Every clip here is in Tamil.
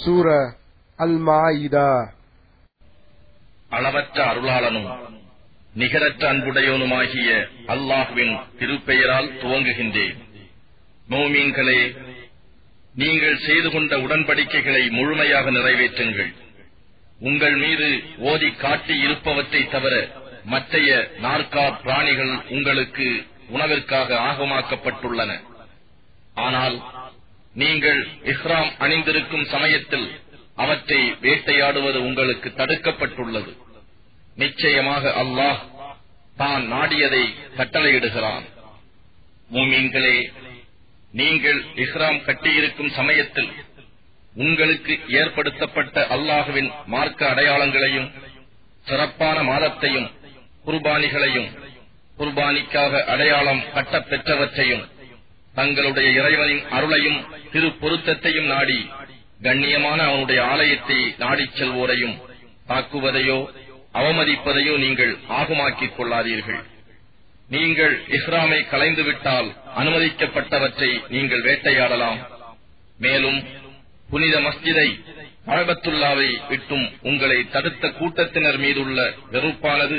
சூர அல் மாயிதா அளவற்ற அருளாளனும் நிகரற்ற அன்புடையவனுமாகிய அல்லாஹுவின் திருப்பெயரால் துவங்குகின்றேன். மோமீன்களே நீங்கள் செய்து கொண்ட உடன்படிக்கைகளை முழுமையாக நிறைவேற்றுங்கள். உங்கள் மீது ஓதி காட்டி இருப்பவற்றை தவிர மற்றைய நாற்கா பிராணிகள் உங்களுக்கு உணவிற்காக ஆகமாக்கப்பட்டுள்ளன. ஆனால் நீங்கள் இஹ்ராம் அணிந்திருக்கும் சமயத்தில் அவற்றை வேட்டையாடுவது உங்களுக்கு தடுக்கப்பட்டுள்ளது. நிச்சயமாக அல்லாஹ் தான் நாடியதை கட்டளையிடுகிறான். மூமீன்களே நீங்கள் இஹ்ராம் கட்டியிருக்கும் சமயத்தில் உங்களுக்கு ஏற்படுத்தப்பட்ட அல்லாஹுவின் மார்க்க அடையாளங்களையும் சிறப்பான மாதத்தையும் குர்பானிகளையும் குர்பானிக்காக அடையாளம் கட்டப்பெற்றவற்றையும் தங்களுடைய இறைவனின் அருளையும் திரு பொருத்தத்தையும் நாடி கண்ணியமான அவனுடைய ஆலயத்தை நாடிச் செல்வோரையும் தாக்குவதையோ அவமதிப்பதையோ நீங்கள் ஆகமாக்கிக் கொள்ளாதீர்கள். நீங்கள் இஸ்லாமை கலைந்துவிட்டால் அனுமதிக்கப்பட்டவற்றை நீங்கள் வேட்டையாடலாம். மேலும் புனித மஸ்ஜிதை அழகத்துல்லாவை விட்டும் உங்களை தடுத்த கூட்டத்தினர் மீதுள்ள வெறுப்பானது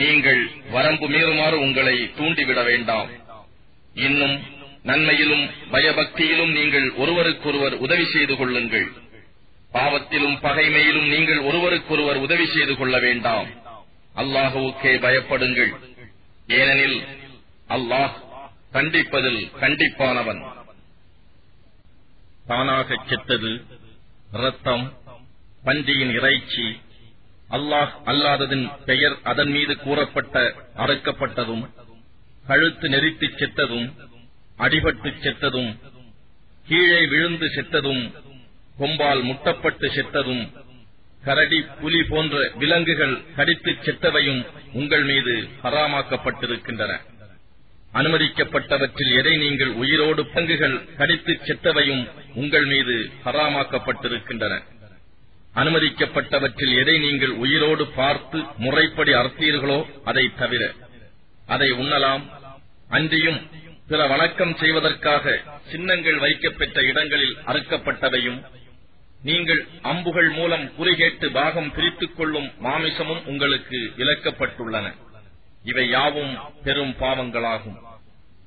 நீங்கள் வரம்பு மீறுமாறு உங்களை தூண்டிவிட வேண்டாம். இன்னும் நன்மையிலும் பயபக்தியிலும் நீங்கள் ஒருவருக்கொருவர் உதவி செய்து கொள்ளுங்கள். பாவத்திலும் பகைமையிலும் நீங்கள் ஒருவருக்கொருவர் உதவி செய்து கொள்ள வேண்டாம். அல்லாஹுவுக்கே பயப்படுங்கள். ஏனெனில் அல்லாஹ் கண்டிப்பதில் கண்டிப்பானவன். தானாக கெட்டது ரத்தம் பன்றியின் இறைச்சி அல்லாஹ் அல்லாததின் பெயர் அதன் மீது கூறப்பட்ட அறுக்கப்பட்டதும் கழுத்து நெறித்துச் செத்ததும் அடிபட்டுச் செத்ததும் கீழே விழுந்து செத்ததும் கொம்பால் முட்டப்பட்டு செத்ததும் கரடி புலி போன்ற விலங்குகள் கடித்துச் செத்தவையும் உங்கள் மீது பராமாக்கப்பட்டிருக்கின்றன அனுமதிக்கப்பட்டவற்றில் எதை நீங்கள் உயிரோடு பங்குகள் கடித்து செத்தவையும் உங்கள் மீது பராமாக்கப்பட்டிருக்கின்றன அனுமதிக்கப்பட்டவற்றில் எதை நீங்கள் உயிரோடு பார்த்து முறைப்படி அறுத்தீர்களோ அதை தவிர அதை உண்ணலாம். அன்றியும் பிற வணக்கம் செய்வதற்காக சின்னங்கள் வைக்கப்பெற்ற இடங்களில் அறுக்கப்பட்டவையும் நீங்கள் அம்புகள் மூலம் குறிகேட்டு பாகம் பிரித்துக் கொள்ளும் மாமிசமும் உங்களுக்கு இழக்கப்பட்டுள்ளன. இவை யாவும் பெரும் பாவங்களாகும்.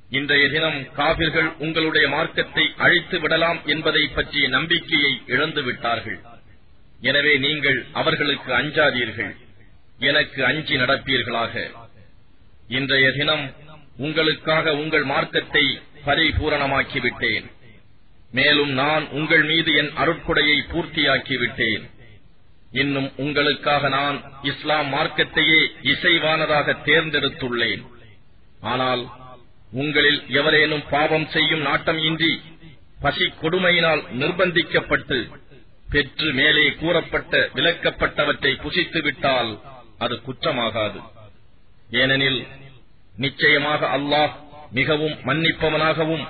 இன்றைய தினம் காவிர்கள் உங்களுடைய மார்க்கத்தை அழித்து விடலாம் என்பதை பற்றிய நம்பிக்கையை இழந்து விட்டார்கள். எனவே நீங்கள் அவர்களுக்கு அஞ்சாதீர்கள். எனக்கு அஞ்சி நடப்பீர்களாக. இன்றைய தினம் உங்களுக்காக உங்கள் மார்க்கத்தை பரிபூரணமாக்கிவிட்டேன். மேலும் நான் உங்கள் மீது என் அருட்கொடையை பூர்த்தியாக்கிவிட்டேன். இன்னும் உங்களுக்காக நான் இஸ்லாம் மார்க்கத்தையே இசைவானதாக தேர்ந்தெடுத்துள்ளேன். ஆனால் உங்களில் எவரேனும் பாவம் செய்யும் நாட்டம் இன்றி பசி கொடுமையினால் நிர்பந்திக்கப்பட்டு பெற்று மேலே கூறப்பட்ட விலக்கப்பட்டவற்றை புசித்துவிட்டால் அது குற்றமாகாது. ஏனெனில் நிச்சயமாக அல்லாஹ் மிகவும் மன்னிப்பவனாகவும்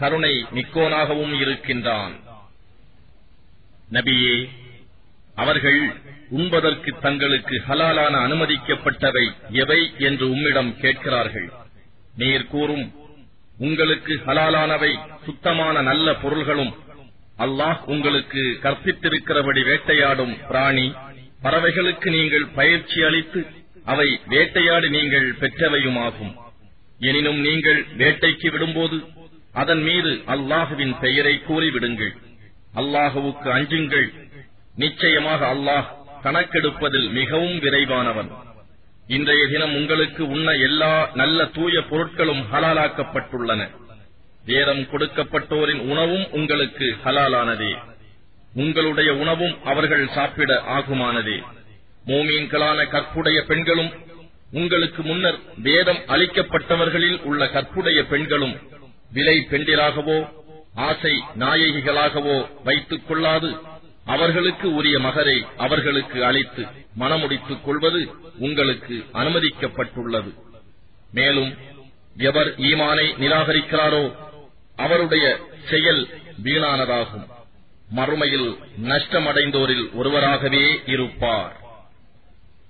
கருணை மிக்கோனாகவும் இருக்கின்றான். நபியே அவர்கள் உண்பதற்கு தங்களுக்கு ஹலாலான அனுமதிக்கப்பட்டவை எவை என்று உம்மிடம் கேட்கிறார்கள். நீர் கூறும் உங்களுக்கு ஹலாலானவை சுத்தமான நல்ல பொருள்களும் அல்லாஹ் உங்களுக்கு கற்பித்திருக்கிறபடி வேட்டையாடும் பிராணி பறவைகளுக்கு நீங்கள் பயிற்சி அளித்து அவை வேட்டையாடி நீங்கள் பெற்றவையுமாகும். எனினும் நீங்கள் வேட்டைக்கு விடும்போது அதன் மீது அல்லாஹுவின் பெயரை கூறிவிடுங்கள். அல்லாஹுவுக்கு அஞ்சுங்கள். நிச்சயமாக அல்லாஹ் கணக்கெடுப்பதில் மிகவும் விரைவானவன். இன்றைய தினம் உங்களுக்கு உண்ண எல்லா நல்ல தூய பொருட்களும் ஹலாலாக்கப்பட்டுள்ளன. வேதம் கொடுக்கப்பட்டோரின் உணவும் உங்களுக்கு ஹலாலானதே. உங்களுடைய உணவும் அவர்கள் சாப்பிட ஆகுமானதே. மூமீன்களான கற்புடைய பெண்களும் உங்களுக்கு முன்னர் வேதம் அளிக்கப்பட்டவர்களில் உள்ள கற்புடைய பெண்களும் விலை பெண்டிராகவோ ஆசை நாயகிகளாகவோ வைத்துக் கொள்ளாது. அவர்களுக்கு உரிய மகரை அவர்களுக்கு அளித்து மனமுடித்துக் கொள்வது உங்களுக்கு அனுமதிக்கப்பட்டுள்ளது. மேலும் எவர் ஈமானை நிராகரிக்கிறாரோ அவருடைய செயல் வீணானதாகும். மறுமையில் நஷ்டமடைந்தோரில் ஒருவராகவே இருப்பார்.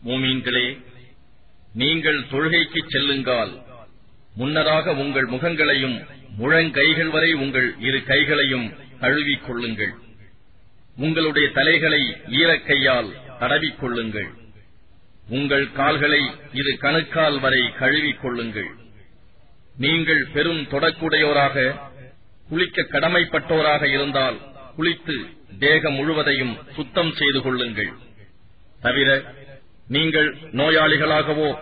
மூமீன்களே நீங்கள் தொழுகைக்கு செல்லுங்கால் முன்னதாக உங்கள் முகங்களையும் முழங்கைகள் வரை உங்கள் இரு கைகளையும் கழுவிக் கொள்ளுங்கள். உங்களுடைய தலைகளை ஈரக்கையால் தடவிக் கொள்ளுங்கள். உங்கள் கால்களை இரு கணுக்கால் வரை கழுவிக் கொள்ளுங்கள். நீங்கள் பெரும் தொடக்குடையோராக குளிக்க கடமைப்பட்டோராக இருந்தால் குளித்து தேகம் முழுவதையும் சுத்தம் செய்து கொள்ளுங்கள். தவிர நீங்கள் நோயாளிகளாகவோ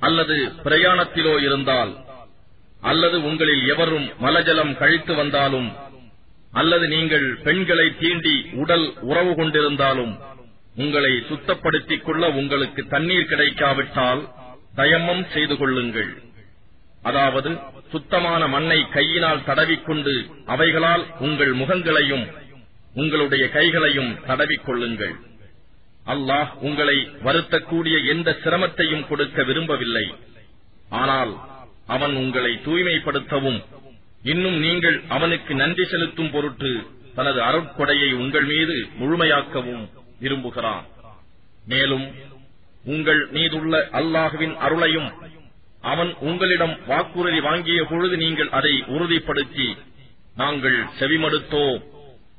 அல்லது பிரயாணத்திலோ இருந்தால் அல்லது உங்களில் எவரும் மலஜலம் கழித்து வந்தாலும் அல்லது நீங்கள் பெண்களை தீண்டி உடல் உறவு கொண்டிருந்தாலும் உங்களை சுத்தப்படுத்திக் கொள்ள உங்களுக்கு தண்ணீர் கிடைக்காவிட்டால் தயமம் செய்து கொள்ளுங்கள். அதாவது சுத்தமான மண்ணை கையினால் தடவிக்கொண்டு அவைகளால் உங்கள் முகங்களையும் உங்களுடைய கைகளையும் தடவிக்கொள்ளுங்கள் அல்லாஹ் உங்களை வருத்தக்கூடிய எந்த சிரமத்தையும் கொடுக்க விரும்பவில்லை. ஆனால் அவன் உங்களை தூய்மைப்படுத்தவும் இன்னும் நீங்கள் அவனுக்கு நன்றி செலுத்தும் பொருட்டு தனது அருட்கொடையை உங்கள் மீது முழுமையாக்கவும் விரும்புகிறான். மேலும் உங்கள் மீதுள்ள அல்லாஹுவின் அருளையும் அவன் உங்களிடம் வாக்குறுதி வாங்கிய பொழுது நீங்கள் அதை உறுதிப்படுத்தி நாங்கள் செவிமடுத்தோம்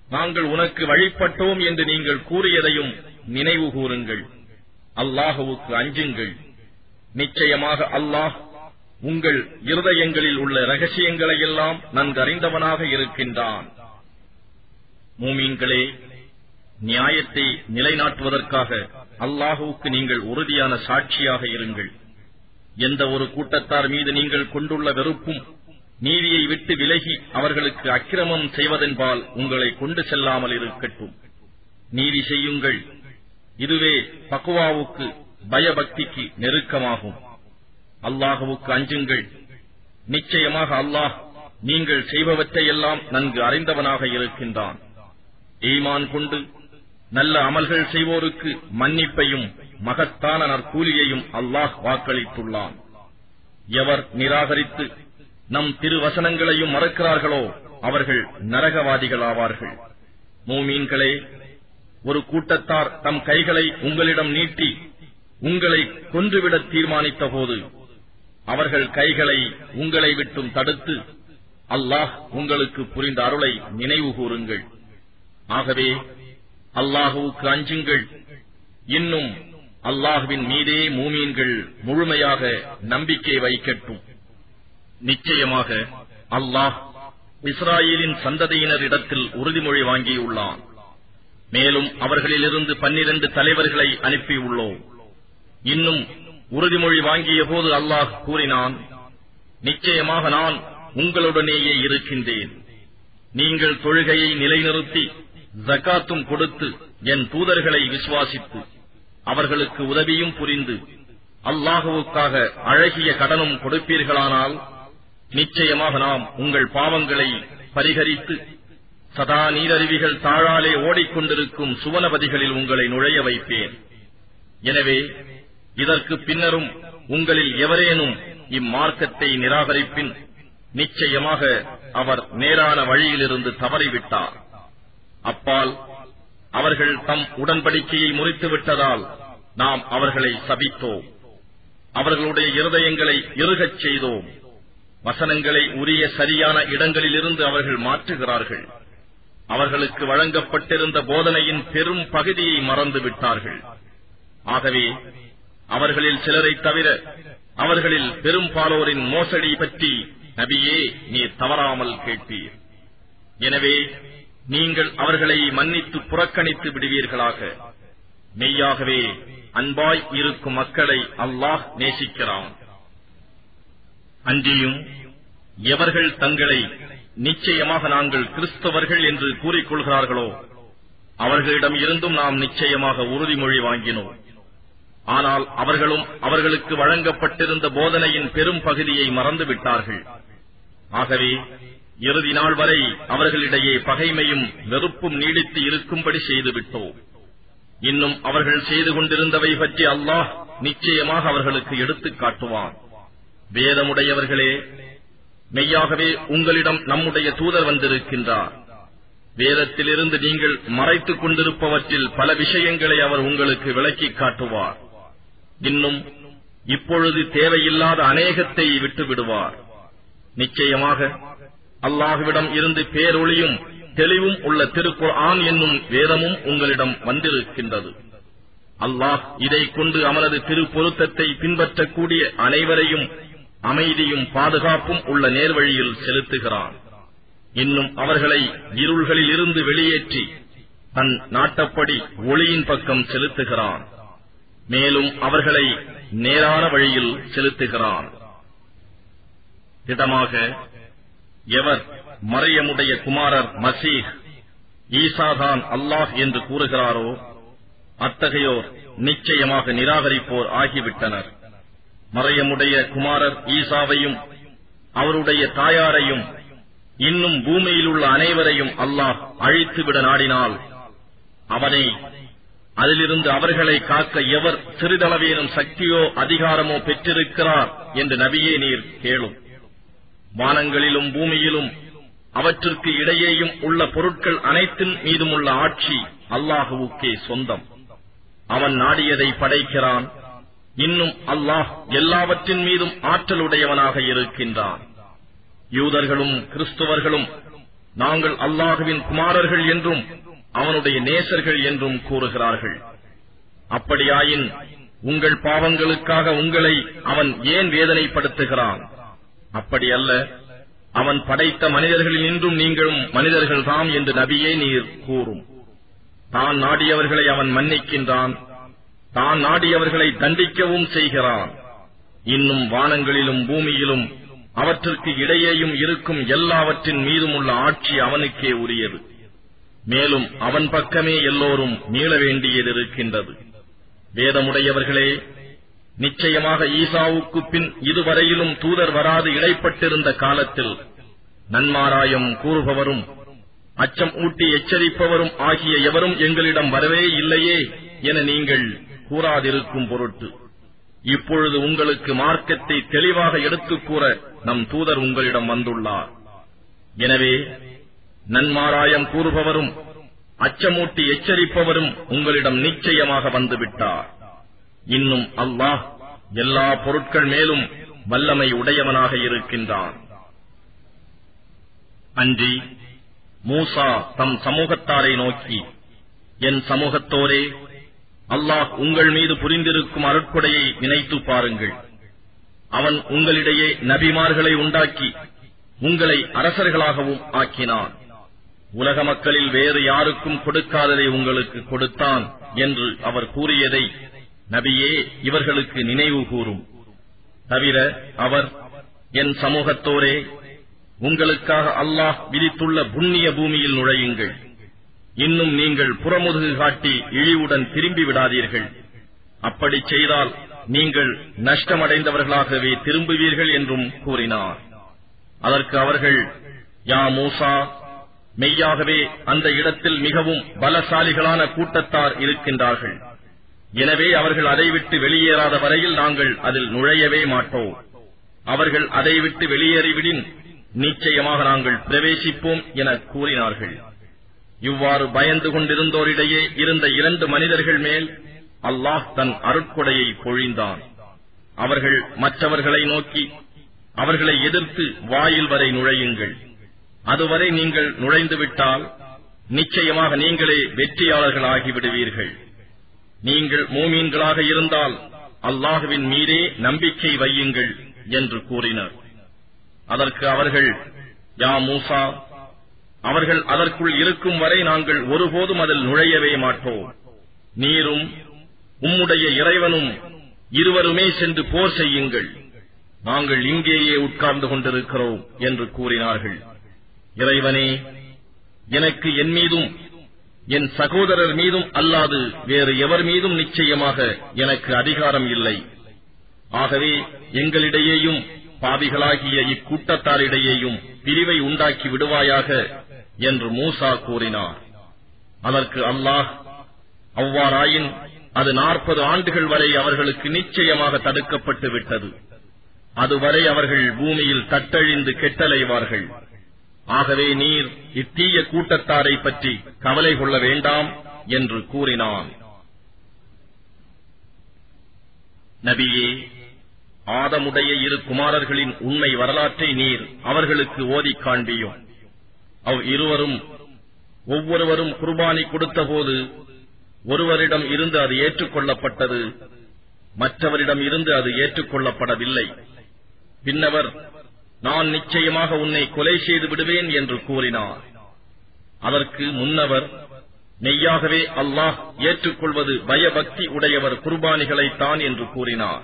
நாங்கள் உனக்கு வழிபட்டோம் என்று நீங்கள் கூறியதையும் நினைவு கூறுங்கள். அல்லாஹுவுக்கு அஞ்சுங்கள். நிச்சயமாக அல்லாஹ் உங்கள் இருதயங்களில் உள்ள ரகசியங்களை எல்லாம் நன்கறிந்தவனாக இருக்கின்றான். மூமீன்களே நியாயத்தை நிலைநாட்டுவதற்காக அல்லாஹுவுக்கு நீங்கள் உறுதியான சாட்சியாக இருங்கள். எந்த ஒரு கூட்டத்தார் மீது நீங்கள் கொண்டுள்ள வெறுப்பும் நீதியை விட்டு விலகி அவர்களுக்கு அக்கிரமம் செய்வதென்பால் உங்களை கொண்டு செல்லாமல் இருக்கட்டும். நீதி செய்யுங்கள். இதுவே பக்குவாவுக்கு பயபக்திக்கு நெருக்கமாகும். அல்லாஹுவுக்கு அஞ்சுங்கள். நிச்சயமாக அல்லாஹ் நீங்கள் செய்பவற்றையெல்லாம் நன்கு அறிந்தவனாக இருக்கின்றான். ஈமான் கொண்டு நல்ல அமல்கள் செய்வோருக்கு மன்னிப்பையும் மகத்தான நற்கூலியையும் அல்லாஹ் வாக்களித்துள்ளான். எவர் நிராகரித்து நம் திருவசனங்களையும் மறக்கிறார்களோ அவர்கள் நரகவாதிகளாவார்கள். மூமீன்களே ஒரு கூட்டத்தார் தம் கைகளை உங்களிடம் நீட்டி உங்களை கொன்றுவிட தீர்மானித்த போது அவர்கள் கைகளை உங்களை விட்டும் தடுத்து அல்லாஹ் உங்களுக்கு புரிந்த அருளை நினைவு கூறுங்கள். ஆகவே அல்லாஹுவுக்கு அஞ்சுங்கள். இன்னும் அல்லாஹுவின் மீதே மூமீன்கள் முழுமையாக நம்பிக்கை வைக்கட்டும். நிச்சயமாக அல்லாஹ் இஸ்ராயேலின் சந்ததியினரிடத்தில் உறுதிமொழி வாங்கியுள்ளான். மேலும் அவர்களிலிருந்து பன்னிரண்டு தலைவர்களை அனுப்பியுள்ளோம் இன்னும் உறுதிமொழி வாங்கிய போது அல்லாஹ் கூறினான் நிச்சயமாக நான் உங்களுடனேயே இருக்கின்றேன். நீங்கள் தொழுகையை நிலைநிறுத்தி ஜக்காத்தும் கொடுத்து என் தூதர்களை விசுவாசித்து அவர்களுக்கு உதவியும் புரிந்து அல்லாஹுவுக்காக அழகிய கடனும் கொடுப்பீர்களானால் நிச்சயமாக நாம் உங்கள் பாவங்களை பரிகரித்து சதா நீரருவிகள் தாழாலே ஓடிக்கொண்டிருக்கும் சுவனபதிகளில் உங்களை நுழைய வைப்பேன். எனவே இதற்கு பின்னரும் உங்களில் எவரேனும் இம்மார்க்கத்தை நிராகரிப்பின் நிச்சயமாக அவர் நேரான வழியிலிருந்து தவறிவிட்டார். அப்பால் அவர்கள் தம் உடன்படிக்கையை முறித்துவிட்டதால் நாம் அவர்களை சபித்தோம். அவர்களுடைய இருதயங்களை இறுகச் செய்தோம். வசனங்களை உரிய சரியான இடங்களிலிருந்து அவர்கள் மாற்றுகிறார்கள். அவர்களுக்கு வழங்கப்பட்டிருந்த போதனையின் பெரும் பகுதியை மறந்து விட்டார்கள் ஆகவே அவர்களில் சிலரை தவிர அவர்களில் பெரும்பாலோரின் மோசடி பற்றி நபியே நீர் தவறாமல் கேட்பீர் எனவே நீங்கள் அவர்களை மன்னித்து புறக்கணித்து விடுவீர்களாக. மெய்யாகவே அன்பாய் இருக்கும் மக்களை அல்லாஹ் நேசிக்கிறான். அன்றியும் எவர்கள் தங்களை நிச்சயமாக நாங்கள் கிறிஸ்தவர்கள் என்று கூறிக்கொள்கிறார்களோ அவர்களிடம் இருந்தும் நாம் நிச்சயமாக உறுதிமொழி வாங்கினோம். ஆனால் அவர்களும் அவர்களுக்கு வழங்கப்பட்டிருந்த போதனையின் பெரும் பகுதியை மறந்துவிட்டார்கள். ஆகவே இறுதி நாள் வரை அவர்களிடையே பகைமையும் வெறுப்பும் நீடித்து இருக்கும்படி செய்துவிட்டோம். இன்னும் அவர்கள் செய்து கொண்டிருந்தவை பற்றி அல்லாஹ் நிச்சயமாக அவர்களுக்கு எடுத்துக் காட்டுவான். வேதமுடையவர்களே மெய்யாகவே உங்களிடம் நம்முடைய தூதர் வந்திருக்கின்றார். வேதத்திலிருந்து நீங்கள் மறைத்துக் கொண்டிருப்பவற்றில் பல விஷயங்களை அவர் உங்களுக்கு விளக்கிக் காட்டுவார். இன்னும் இப்பொழுது தேவையில்லாத அநேகத்தை விட்டு விடுவார் நிச்சயமாக அல்லாஹுவிடம் இருந்து பேரொளியும் தெளிவும் உள்ள திருக்குர் ஆண் என்னும் வேதமும் உங்களிடம் வந்திருக்கின்றது. அல்லாஹ் இதை கொண்டு அவனது திரு பொருத்தத்தை பின்பற்றக்கூடிய அனைவரையும் அமைதியும் பாதுகாப்பும் உள்ள நேர்வழியில் செலுத்துகிறான். இன்னும் அவர்களை இருள்களில் இருந்து வெளியேற்றி தன் நாட்டப்படி ஒளியின் பக்கம் செலுத்துகிறான். மேலும் அவர்களை நேரான வழியில் செலுத்துகிறான். திடமாக எவர் மறையமுடைய குமாரர் மசீஹ் ஈசாதான் அல்லாஹ் என்று கூறுகிறாரோ அத்தகையோர் நிச்சயமாக நிராகரிப்போர் ஆகிவிட்டனர். மறையமுடைய குமாரர் ஈசாவையும் அவருடைய தாயாரையும் இன்னும் பூமியில் உள்ள அனைவரையும் அல்லாஹ் அழித்துவிட நாடினால் அவனை அதிலிருந்து அவர்களை காக்க எவர் சிறிதளவேனும் சக்தியோ அதிகாரமோ பெற்றிருக்கிறார் என்று நபியே நீர் கேளும். வானங்களிலும் பூமியிலும் அவற்றிற்கு இடையேயும் உள்ள பொருட்கள் அனைத்தின் மீதும் உள்ள ஆட்சி அல்லாஹுவுக்கே சொந்தம். அவன் நாடியதை படைக்கிறான் இன்னும் அல்லாஹ் எல்லாவற்றின் மீதும் ஆற்றலுடையவனாக இருக்கின்றான். யூதர்களும் கிறிஸ்துவர்களும் நாங்கள் அல்லாஹுவின் குமாரர்கள் என்றும் அவனுடைய நேசர்கள் என்றும் கூறுகிறார்கள். அப்படியாயின் உங்கள் பாவங்களுக்காக உங்களை அவன் ஏன் வேதனைப்படுத்துகிறான்? அப்படி அல்ல அவன் படைத்த மனிதர்களில் இன்றும் நீங்களும் மனிதர்கள்தாம் என்று நபியே நீர் கூறும். தான் நாடியவர்களை அவன் மன்னிக்கின்றான் தான் நாடியவர்களை தண்டிக்கவும் செய்கிறான். இன்னும் வானங்களிலும் பூமியிலும் அவற்றிற்கு இடையேயும் இருக்கும் எல்லாவற்றின் மீதும் உள்ள ஆட்சி அவனுக்கே உரியது. மேலும் அவன் பக்கமே எல்லோரும் மீள வேண்டியது இருக்கின்றது. வேதமுடையவர்களே நிச்சயமாக ஈசாவுக்கு பின் இதுவரையிலும் தூதர் வராது இடைப்பட்டிருந்த காலத்தில் நன்மாராயம் கூறுபவரும் அச்சம் ஊட்டி எச்சரிப்பவரும் ஆகிய எவரும் எங்களிடம் வரவே இல்லையே என நீங்கள் கூறாதிருக்கும் பொருட்டு. இப்பொழுது உங்களுக்கு மார்க்கத்தை தெளிவாக எடுத்துக் கூற நம் தூதர் உங்களிடம் வந்துள்ளார். எனவே நன்மாராயம் கூறுபவரும் அச்சமூட்டி எச்சரிப்பவரும் உங்களிடம் நிச்சயமாக வந்துவிட்டார். இன்னும் அல்லாஹ் எல்லா பொருட்கள் மேலும் வல்லமை உடையவனாக இருக்கின்றான். அன்றி மூசா தம் சமூகத்தாரை நோக்கி என் சமூகத்தோரே அல்லாஹ் உங்கள் மீது புரிந்திருக்கும் அருட்கொடையை நினைத்து பாருங்கள். அவன் உங்களிடையே நபிமார்களை உண்டாக்கி உங்களை அரசர்களாகவும் ஆக்கினான். உலக மக்களில் வேறு யாருக்கும் கொடுக்காததை உங்களுக்கு கொடுத்தான் என்று அவர் கூறியதை நபியே இவர்களுக்கு நினைவு கூறும். தவிர அவர் என் சமூகத்தோரே உங்களுக்காக அல்லாஹ் விதித்துள்ள புண்ணிய பூமியில் நுழையுங்கள். இன்னும் நீங்கள் புறமுதுகு காட்டி இழிவுடன் திரும்பி விடாதீர்கள். அப்படி செய்தால் நீங்கள் நஷ்டமடைந்தவர்களாகவே திரும்புவீர்கள் என்றும் கூறினார். அதற்கு அவர்கள் யா மூசா மெய்யாகவே அந்த இடத்தில் மிகவும் பலசாலிகளான கூட்டத்தார் இருக்கின்றார்கள். எனவே அவர்கள் அதை விட்டு வெளியேறாத வரையில் நாங்கள் அதில் நுழையவே மாட்டோம். அவர்கள் அதை விட்டு வெளியேறிவிடின் நிச்சயமாக நாங்கள் பிரவேசிப்போம் என கூறினார்கள். இவ்வாறு பயந்து கொண்டிருந்தோரிடையே இருந்த இரண்டு மனிதர்கள் மேல் அல்லாஹ் தன் அருட்கொடையை பொழிந்தான். அவர்கள் மற்றவர்களை நோக்கி அவர்களை எதிர்த்து வாயில் வரை நுழையுங்கள். அதுவரை நீங்கள் நுழைந்துவிட்டால் நிச்சயமாக நீங்களே வெற்றியாளர்களாகிவிடுவீர்கள். நீங்கள் மூமீன்களாக இருந்தால் அல்லாஹுவின் மீதே நம்பிக்கை வையுங்கள் என்று கூறினர். அதற்கு அவர்கள் யா மூசா அவர்கள் அதற்குள் இருக்கும் வரை நாங்கள் ஒருபோதும் அதில் நுழையவே மாட்டோம். நீரும் உம்முடைய இறைவனும் இருவருமே சென்று போர் செய்யுங்கள். நாங்கள் இங்கேயே உட்கார்ந்து கொண்டிருக்கிறோம் என்று கூறினார்கள். இறைவனே எனக்கு என் மீதும் என் சகோதரர் மீதும் அல்லாது வேறு எவர் மீதும் நிச்சயமாக எனக்கு அதிகாரம் இல்லை. ஆகவே எங்களிடையேயும் பாவிகளாகிய இக்கூட்டத்தாரிடையேயும் பிரிவை உண்டாக்கி விடுவாயாக என்று மூசா கூறினார். அதற்கு அல்லாஹ் அவ்வாறாயின் அது நாற்பது ஆண்டுகள் வரை அவர்களுக்கு நிச்சயமாக தடுக்கப்பட்டு விட்டது. அதுவரை அவர்கள் பூமியில் தட்டழிந்து கெட்டலைவார்கள். ஆகவே நீர் இத்தீய கூட்டத்தாரை பற்றி கவலை கொள்ள வேண்டாம் என்று கூறினான். நபியே ஆதமுடைய இரு குமாரர்களின் உண்மை வரலாற்றை நீர் அவர்களுக்கு ஓதிக் காண்பியும். அவ் இருவரும் ஒவ்வொருவரும் குர்பானி கொடுத்தபோது ஒருவரிடம் இருந்து அது ஏற்றுக்கொள்ளப்பட்டது மற்றவரிடம் இருந்து அது ஏற்றுக்கொள்ளப்படவில்லை. பின்னவர் நான் நிச்சயமாக உன்னை கொலை செய்து விடுவேன் என்று கூறினார். அதற்கு முன்னவர் மெய்யாகவே அல்லாஹ் ஏற்றுக்கொள்வது பயபக்தி உடையவர் குர்பானிகளைத்தான் என்று கூறினார்.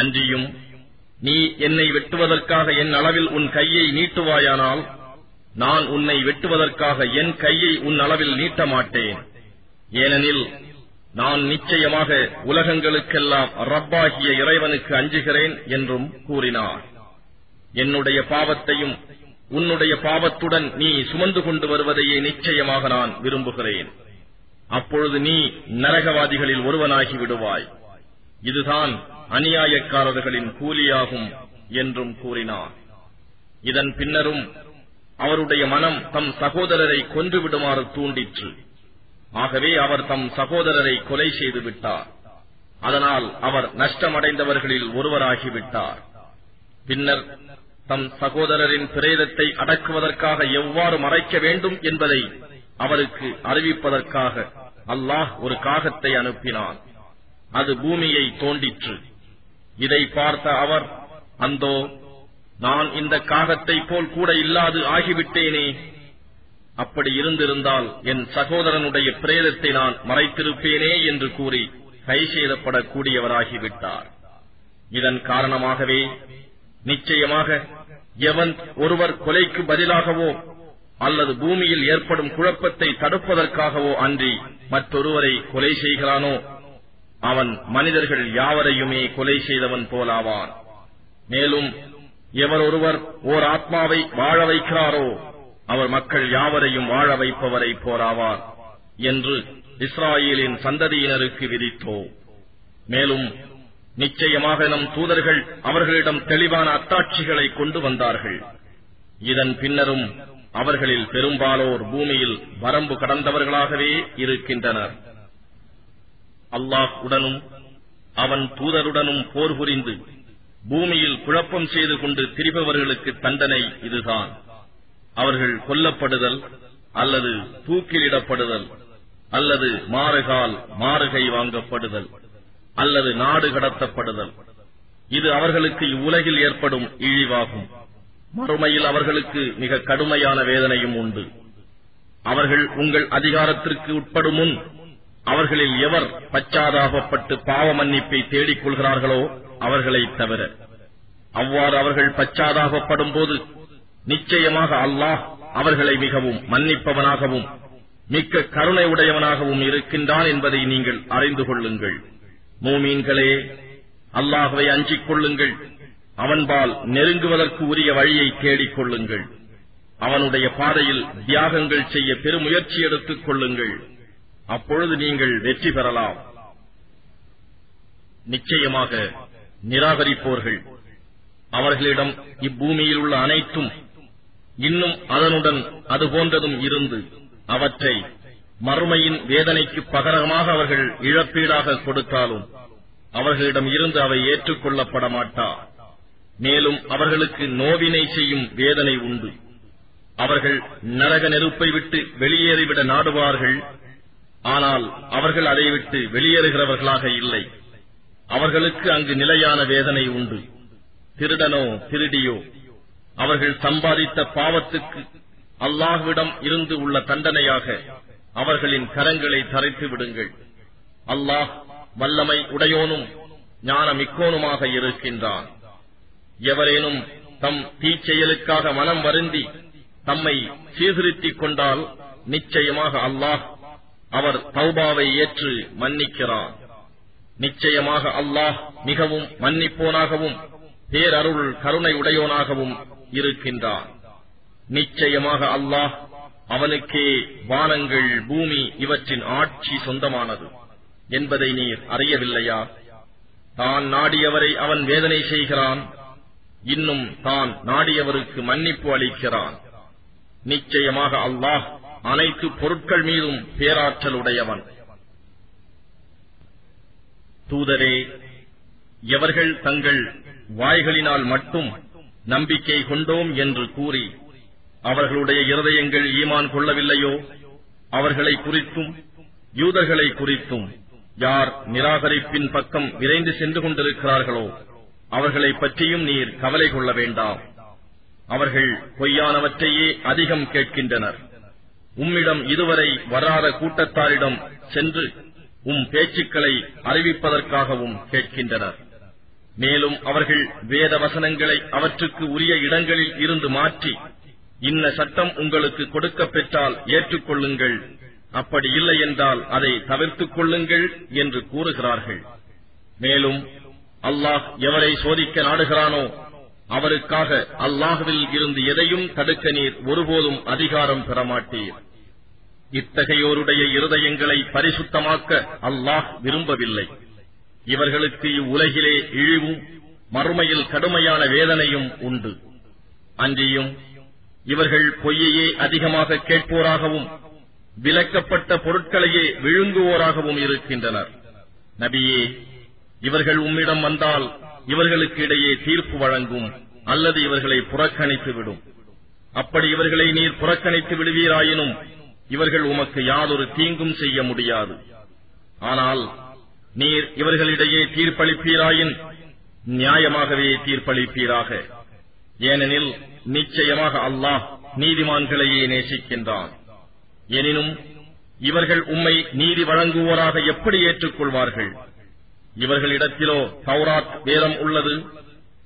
அன்றியும் நீ என்னை வெட்டுவதற்காக என் அளவில் உன் கையை நீட்டுவாயானால் நான் உன்னை வெட்டுவதற்காக என் கையை உன் அளவில் நீட்ட மாட்டேன். ஏனெனில் நான் நிச்சயமாக உலகங்களுக்கெல்லாம் ரப்பாகிய இறைவனுக்கு அஞ்சுகிறேன் என்றும் கூறினார். என்னுடைய பாவத்தையும் உன்னுடைய பாவத்துடன் நீ சுமந்து கொண்டு வருவதையே நிச்சயமாக நான் விரும்புகிறேன். அப்பொழுது நீ நரகவாதிகளில் ஒருவனாகி விடுவாய். இதுதான் அநியாயக்காரர்களின் கூலியாகும் என்றும் கூறினார். இதன் பின்னரும் அவருடைய மனம் தம் சகோதரரை கொன்றுவிடுமாறு தூண்டிற்று. ஆகவே அவர் தம் சகோதரரை கொலை செய்து விட்டார் அதனால் அவர் நஷ்டமடைந்தவர்களில் ஒருவராகிவிட்டார். பின்னர் தம் சகோதரரின் பிரேதத்தை அடக்குவதற்காக எவ்வாறு மறைக்க வேண்டும் என்பதை அவருக்கு அறிவிப்பதற்காக அல்லாஹ் ஒரு காகத்தை அனுப்பினான். அது பூமியை தோண்டிற்று. இதை பார்த்த அவர் அந்தோ நான் இந்த காகத்தை போல் கூட இல்லாது ஆகிவிட்டேனே. அப்படி இருந்திருந்தால் என் சகோதரனுடைய பிரேதத்தை நான் மறைத்திருப்பேனே என்று கூறி கை செய்தப்படக்கூடியவராகிவிட்டார் இதன் காரணமாகவே நிச்சயமாக எவன் ஒருவர் கொலைக்கு பதிலாகவோ அல்லது பூமியில் ஏற்படும் குழப்பத்தை தடுப்பதற்காகவோ அன்றி மற்றொருவரை கொலை செய்கிறானோ அவன் மனிதர்கள் யாவரையுமே கொலை செய்தவன் போலாவான். மேலும் எவர் ஒருவர் ஓர் ஆத்மாவை வாழ வைக்கிறாரோ அவர் மக்கள் யாவரையும் வாழ வைப்பவரை போராவார் என்று இஸ்ராயேலின் சந்ததியினருக்கு விதித்தோம் மேலும் நிச்சயமாக நம் தூதர்கள் அவர்களிடம் தெளிவான அத்தாட்சிகளை கொண்டு வந்தார்கள். இதன் பின்னரும் அவர்களில் பெரும்பாலோர் பூமியில் வரம்பு கடந்தவர்களாகவே இருக்கின்றனர். அல்லாஹ் உடனும் அவன் தூதருடனும் போர் புரிந்து பூமியில் குழப்பம் செய்து கொண்டு திரிபவர்களுக்கு தண்டனை இதுதான். அவர்கள் கொல்லப்படுதல் அல்லது தூக்கிலிடப்படுதல் அல்லது மாறுகால் மாறுகை வாங்கப்படுதல் அல்லது நாடு கடத்தப்படுதல். இது அவர்களுக்கு இவ்வுலகில் ஏற்படும் இழிவாகும். மறுமையில் அவர்களுக்கு மிக கடுமையான வேதனையும் உண்டு. அவர்கள் உங்கள் அதிகாரத்திற்கு உட்படும் முன் அவர்களில் எவர் பச்சாதாபப்பட்டு பாவ மன்னிப்பை தேடிக் கொள்கிறார்களோ அவர்களை தவிர. அவ்வாறு அவர்கள் பச்சாதாபப்படும் போது நிச்சயமாக அல்லாஹ் அவர்களை மிகவும் மன்னிப்பவனாகவும் மிக்க கருணை உடையவனாகவும் இருக்கின்றான் என்பதை நீங்கள் அறிந்து கொள்ளுங்கள். மூமீன்களே அல்லாஹுவை அஞ்சிக் கொள்ளுங்கள். அவன்பால் நெருங்குவதற்கு உரிய வழியை தேடிக் கொள்ளுங்கள். அவனுடைய பாதையில் தியாகங்கள் செய்ய பெருமுயற்சி எடுத்துக் கொள்ளுங்கள். அப்பொழுது நீங்கள் வெற்றி பெறலாம். நிச்சயமாக நிராகரிப்போர்கள். அவர்களிடம் இப்பூமியில் உள்ள அனைத்தும் இன்னும் அதனுடன் அது போன்றதும் இருந்து அவற்றை மறுமையின் வேதனைக்கு பகரமாக அவர்கள் இழப்பீடாக கொடுத்தாலும் அவர்களிடம் இருந்து அவை ஏற்றுக்கொள்ளப்பட மாட்டா மேலும் அவர்களுக்கு நோவினை செய்யும் வேதனை உண்டு. அவர்கள் நரக நெருப்பை விட்டு வெளியேறிவிட நாடுவார்கள். ஆனால் அவர்கள் அதை விட்டு வெளியேறுகிறவர்களாக இல்லை. அவர்களுக்கு அங்கு நிலையான வேதனை உண்டு. திருடனோ திருடியோ அவர்கள் சம்பாதித்த பாவத்துக்கு அல்லாஹ்விடம் இருந்து உள்ள தண்டனையாக அவர்களின் கரங்களை தரைத்து விடுங்கள். அல்லாஹ் வல்லமை உடையோனும் ஞானமிக்கோனுமாக இருக்கின்றான். எவரேனும் தம் தீச்செயலுக்காக மனம் வருந்தி தம்மை சீர்திருத்திக் கொண்டால் நிச்சயமாக அல்லாஹ் அவர் தௌபாவை ஏற்று மன்னிக்கிறான். நிச்சயமாக அல்லாஹ் மிகவும் மன்னிப்போனாகவும் பேரருள் கருணை உடையோனாகவும் இருக்கின்றான். நிச்சயமாக அல்லாஹ் அவனுக்கே வானங்கள் பூமி இவற்றின் ஆட்சி சொந்தமானது என்பதை நீர் அறியவில்லையா? தான் நாடியவரை அவன் வேதனை செய்கிறான் இன்னும் தான் நாடியவருக்கு மன்னிப்பு அளிக்கிறான். நிச்சயமாக அல்லாஹ் அனைத்து பொருட்கள் மீதும் பேராற்றல் உடையவன். தூதரே எவர்கள் தங்கள் வாய்களினால் மட்டும் நம்பிக்கை கொண்டோம் என்று கூறி அவர்களுடைய இருதயங்கள் ஈமான் கொள்ளவில்லையோ? அவர்களை குறித்தும் யூதர்களை குறித்தும் யார் நிராகரிப்பின் பக்கம் விரைந்து சென்று கொண்டிருக்கிறார்களோ அவர்களை பற்றியும் நீர் கவலை கொள்ள வேண்டாம். அவர்கள் பொய்யானவற்றையே அதிகம் கேட்கின்றனர். உம்மிடம் இதுவரை வராத கூட்டத்தாரிடம் சென்று உம் பேச்சுக்களை அறிவிப்பதற்காகவும் கேட்கின்றனர். மேலும் அவர்கள் வேத வசனங்களை அவற்றுக்கு உரிய இடங்களில் இருந்து மாற்றி இன்ன சட்டம் உங்களுக்கு கொடுக்க பெற்றால் ஏற்றுக்கொள்ளுங்கள். அப்படி இல்லை என்றால் அதை தவிர்த்துக் கொள்ளுங்கள் என்று கூறுகிறார்கள். மேலும் அல்லாஹ் எவரை சோதிக்க நாடுகிறானோ அவருக்காக அல்லாஹுவில் இருந்து எதையும் தடுக்க நீர் ஒருபோதும் அதிகாரம் பெறமாட்டீர் இத்தகையோருடைய இருதயங்களை பரிசுத்தமாக்க அல்லாஹ் விரும்பவில்லை. இவர்களுக்கு இவ்வுலகிலே இழிவும் மறுமையில் கடுமையான வேதனையும் உண்டு. அன்றியும் இவர்கள் பொய்யையே அதிகமாக கேட்போராகவும் விலக்கப்பட்ட பொருட்களையே விழுங்குவோராகவும் இருக்கின்றனர். நபியே இவர்கள் உம்மிடம் வந்தால் இவர்களுக்கு இடையே தீர்ப்பு வழங்கும் அல்லது இவர்களை புறக்கணித்து விடும் அப்படி இவர்களை நீர் புறக்கணித்து விடுவீராயினும் இவர்கள் உமக்கு யாதொரு தீங்கும் செய்ய முடியாது. ஆனால் நீர் இவர்களிடையே தீர்ப்பளிப்பீராயின் நியாயமாகவே தீர்ப்பளிப்பீராக. ஏனெனில் நிச்சயமாக அல்லாஹ் நீதிமான்களையே நேசிக்கின்றான். எனினும் இவர்கள் உம்மை நீதி வழங்குவோராக எப்படி ஏற்றுக்கொள்வார்கள்? இவர்களிடத்திலோ சௌராத் வேதம் உள்ளது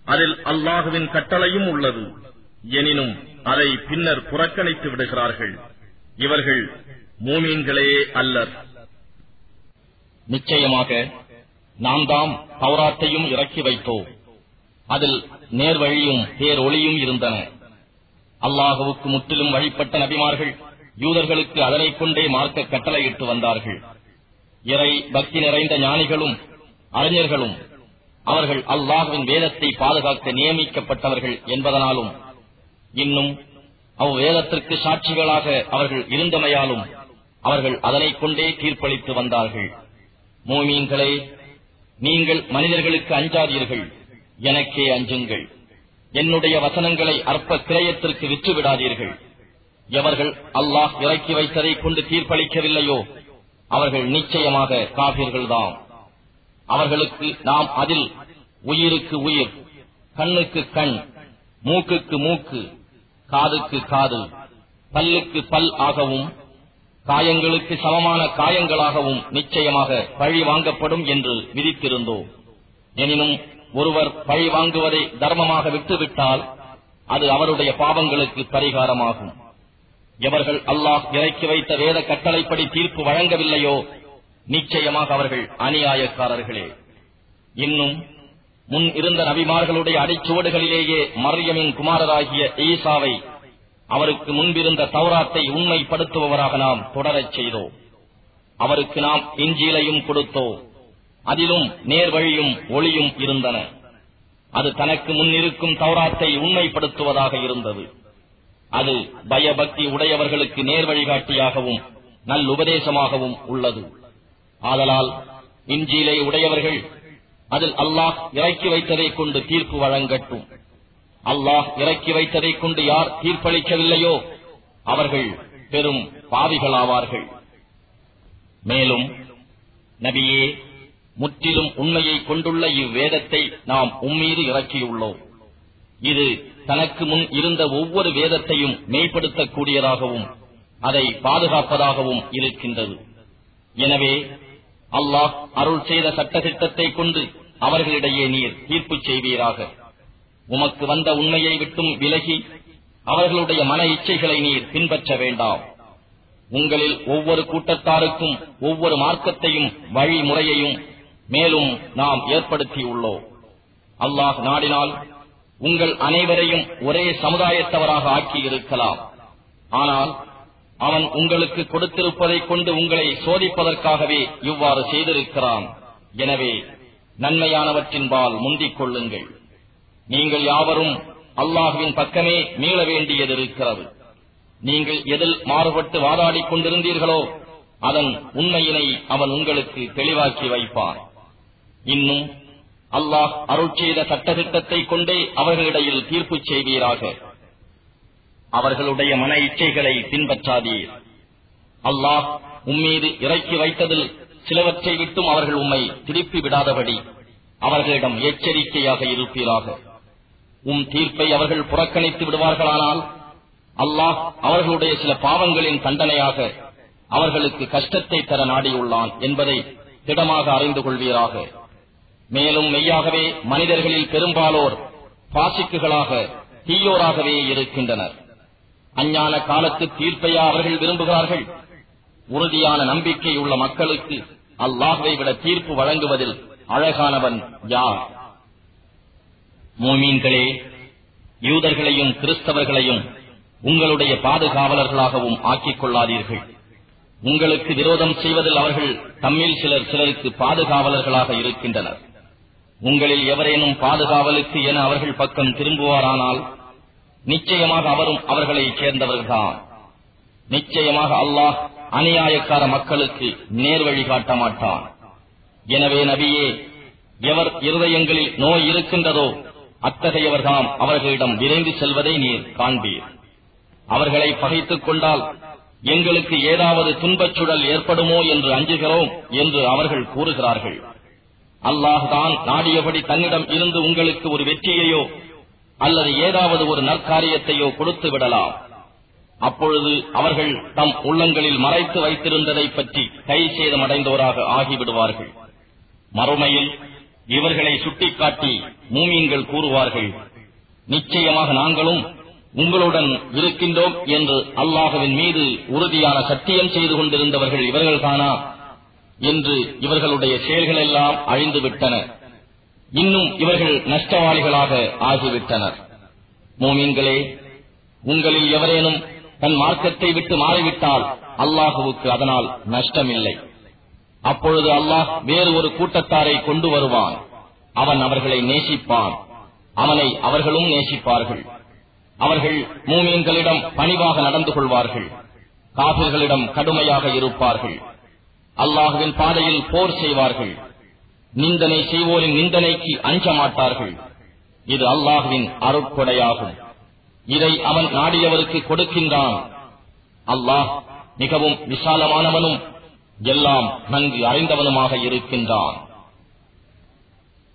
அதில் அல்லாஹுவின் கட்டளையும் உள்ளது. எனினும் அதை பின்னர் புறக்கணித்து விடுகிறார்கள். இவர்கள் மூமீன்களே அல்லர். நிச்சயமாக நாம் தாம் பௌராத்தையும் இறக்கி வைத்தோம். அதில் நேர்வழியும் பேரொளியும் இருந்தன. அல்லாஹுவுக்கு முற்றிலும் வழிபட்ட நபிமார்கள் யூதர்களுக்கு அதனைக் கொண்டே மார்க்க கட்டளையிட்டு வந்தார்கள். இறை பக்தி நிறைந்த ஞானிகளும் அறிஞர்களும் அவர்கள் அல்லாஹுவின் வேதத்தை பாதுகாக்க நியமிக்கப்பட்டவர்கள் என்பதனாலும் இன்னும் அவ்வேதத்திற்கு சாட்சிகளாக அவர்கள் இருந்தமையாலும் அவர்கள் அதனை கொண்டே தீர்ப்பளித்து வந்தார்கள். மோமீன்களே நீங்கள் மனிதர்களுக்கு அஞ்சாதீர்கள். எனக்கே அஞ்சுங்கள். என்னுடைய வசனங்களை அற்ப கிரயத்திற்கு விற்று விடாதீர்கள் எவர்கள் அல்லாஹ் இறக்கி வைத்ததை கொண்டு தீர்ப்பளிக்கவில்லையோ அவர்கள் நிச்சயமாக காபீர்கள்தான் அவர்களுக்கு நாம் அதில் உயிருக்கு உயிர் கண்ணுக்கு கண் மூக்குக்கு மூக்கு காதுக்கு காது பல்லுக்கு பல் ஆகவும் காயங்களுக்கு சமமான காயங்களாகவும் நிச்சயமாக பழி வாங்கப்படும் என்று விதித்திருந்தோம். எனினும் ஒருவர் பழி வாங்குவதை தர்மமாக விட்டுவிட்டால் அது அவருடைய பாவங்களுக்கு பரிகாரமாகும். எவர்கள் அல்லாஹ் இறக்கி வைத்த வேத கட்டளைப்படி தீர்ப்பு வழங்கவில்லையோ நிச்சயமாக அவர்கள் அநியாயக்காரர்களே. இன்னும் முன் இருந்த நபிமார்களுடைய அடிச்சுவடுகளிலேயே மரியமின் குமாரராகிய ஈசாவை அவருக்கு முன்பிருந்த தௌராத்தை உண்மைப்படுத்துபவராக நாம் தொடரச் செய்தோம். அவருக்கு நாம் இஞ்சியிலையும் கொடுத்தோ அதிலும் நேர்வழியும் ஒளியும் இருந்தன. அது தனக்கு முன்னிருக்கும் தௌராத்தை உண்மைப்படுத்துவதாக இருந்தது. அது பயபக்தி உடையவர்களுக்கு நேர் வழிகாட்டியாகவும் நல்லுபதேசமாகவும் உள்ளது. ஆதலால் இஞ்சியிலை உடையவர்கள் அதில் அல்லாஹ் இறக்கி வைத்ததைக் கொண்டு தீர்ப்பு வழங்கட்டும். அல்லாஹ் இறக்கி வைத்ததைக் கொண்டு யார் தீர்ப்பளிக்கவில்லையோ அவர்கள் பெரும் பாவிகளாவார்கள். மேலும் நபியே முற்றிலும் உண்மையை கொண்டுள்ள இவ்வேதத்தை நாம் உம்மீது இறக்கியுள்ளோம். இது தனக்கு முன் இருந்த ஒவ்வொரு வேதத்தையும் மெய்ப்படுத்தக்கூடியதாகவும் அதை பாதுகாப்பதாகவும் இருக்கின்றது. எனவே அல்லாஹ் அருள் செய்த சட்டத்திட்டத்தை கொண்டு அவர்களிடையே நீர் தீர்ப்பு செய்வீராக. உமக்கு வந்த உண்மையை விட்டும் விலகி அவர்களுடைய மன இச்சைகளை நீர் பின்பற்ற வேண்டாம். உங்களில் ஒவ்வொரு கூட்டத்தாருக்கும் ஒவ்வொரு மார்க்கத்தையும் வழிமுறையையும் மேலும் நாம் ஏற்படுத்தியுள்ளோம். அல்லாஹ் நாடினால் உங்கள் அனைவரையும் ஒரே சமுதாயத்தவராக ஆக்கியிருக்கலாம். ஆனால் அவன் உங்களுக்கு கொடுத்திருப்பதைக் கொண்டு உங்களை சோதிப்பதற்காகவே இவ்வாறு செய்திருக்கிறான். எனவே நன்மையானவற்றின்பால் முந்திக் கொள்ளுங்கள். நீங்கள் யாவரும் அல்லாஹுவின் பக்கமே மீள வேண்டியது இருக்கிறது. நீங்கள் எதில் மாறுபட்டு வாதாடிக் கொண்டிருந்தீர்களோ அதன் உண்மையினை அவன் உங்களுக்கு தெளிவாக்கி வைப்பான். இன்னும் அல்லாஹ் அருட்செய்த சட்டத்திட்டத்தை கொண்டே அவர்களிடையில் தீர்ப்பு செய்வீராக. அவர்களுடைய மன இச்சைகளை பின்பற்றாதீர். அல்லாஹ் உம்மீது இறக்கி வைத்ததில் சிலவற்றை விட்டும் அவர்கள் உம்மை திருப்பி விடாதபடி அவர்களிடம் எச்சரிக்கையாக இருப்பீராக. உம் தீர்ப்பை அவர்கள் புறக்கணித்து விடுவார்களானால் அல்லாஹ் அவர்களுடைய சில பாவங்களின் தண்டனையாக அவர்களுக்கு கஷ்டத்தை தர நாடியுள்ளான் என்பதை திடமாக அறிந்து கொள்வீராக. மேலும் மெய்யாகவே மனிதர்களில் பெரும்பாலோர் பாசிக்குகளாக தீயோராகவே இருக்கின்றனர். அஞ்ஞான காலத்து தீர்ப்பையா அவர்கள் விரும்புகிறார்கள்? உறுதியான நம்பிக்கையுள்ள மக்களுக்கு அல்லாஹ்வை விட தீர்ப்பு வழங்குவதில் அழகானவன் யார்? மோமீன்களே யூதர்களையும் கிறிஸ்தவர்களையும் உங்களுடைய பாதுகாவலர்களாகவும் ஆக்கிக் கொள்ளாதீர்கள். உங்களுக்கு விரோதம் செய்வதில் அவர்கள் தம்மில் சிலர் சிலருக்கு பாதுகாவலர்களாக இருக்கின்றனர். உங்களில் எவரேனும் பாதுகாவலுக்கு என அவர்கள் பக்கம் திரும்புவாரானால் நிச்சயமாக அவரும் அவர்களைச் சேர்ந்தவர்கள்தான் நிச்சயமாக அல்லாஹ் அநியாயக்கார மக்களுக்கு நேர்வழி காட்ட மாட்டான். எனவே நபியே எவர் இருதயங்களில் நோய் இருக்கின்றதோ அத்தகையவர்தாம் அவர்களிடம் விரைந்து செல்வதை நீர் காண்பீர். அவர்களை பகைத்துக் கொண்டால் எங்களுக்கு ஏதாவது துன்பச் சுழல் ஏற்படுமோ என்று அஞ்சுகிறோம் என்று அவர்கள் கூறுகிறார்கள். அல்லாஹ் தான் நாடியபடி தன்னிடம் இருந்து உங்களுக்கு ஒரு வெற்றியையோ அல்லது ஏதாவது ஒரு நற்காரியத்தையோ கொடுத்து விடலாம். அப்பொழுது அவர்கள் தம் உள்ளங்களில் மறைத்து வைத்திருந்ததை பற்றி கை சேதமடைந்தோராக ஆகிவிடுவார்கள். மறுமையில் இவர்களை சுட்டிக்காட்டி மூமியங்கள் கூறுவார்கள் நிச்சயமாக நாங்களும் உங்களுடன் இருக்கின்றோம் என்று அல்லாஹுவின் மீது உறுதியான சத்தியம் செய்து கொண்டிருந்தவர்கள் இவர்கள்தானா? என்று இவர்களுடைய செயல்கள் எல்லாம் அழிந்துவிட்டன. இன்னும் இவர்கள் நஷ்டவாளிகளாக ஆகிவிட்டனர். மோமீன்களே உங்களில் எவரேனும் தன் மார்க்கத்தை விட்டு மாறிவிட்டால் அல்லாஹுவுக்கு அதனால் நஷ்டமில்லை. அப்பொழுது அல்லாஹ் வேறு ஒரு கூட்டத்தாரை கொண்டு வருவான். அவன் அவர்களை நேசிப்பான். அவனை அவர்களும் நேசிப்பார்கள். அவர்கள் மூமீன்களிடம் பணிவாக நடந்து கொள்வார்கள். காபிர்களிடம் கடுமையாக இருப்பார்கள். அல்லாஹுவின் பாதையில் போர் செய்வார்கள். நிந்தனை செய்வோரின் நிந்தனைக்கு அஞ்ச மாட்டார்கள் இது அல்லாஹுவின் அருட்கொடையாகும். இதை அவன் நாடியவருக்கு கொடுக்கின்றான். அல்லாஹ் மிகவும் விசாலமானவனும் எல்லாம் நன்கு அறிந்தவனுமாக இருக்கின்றான்.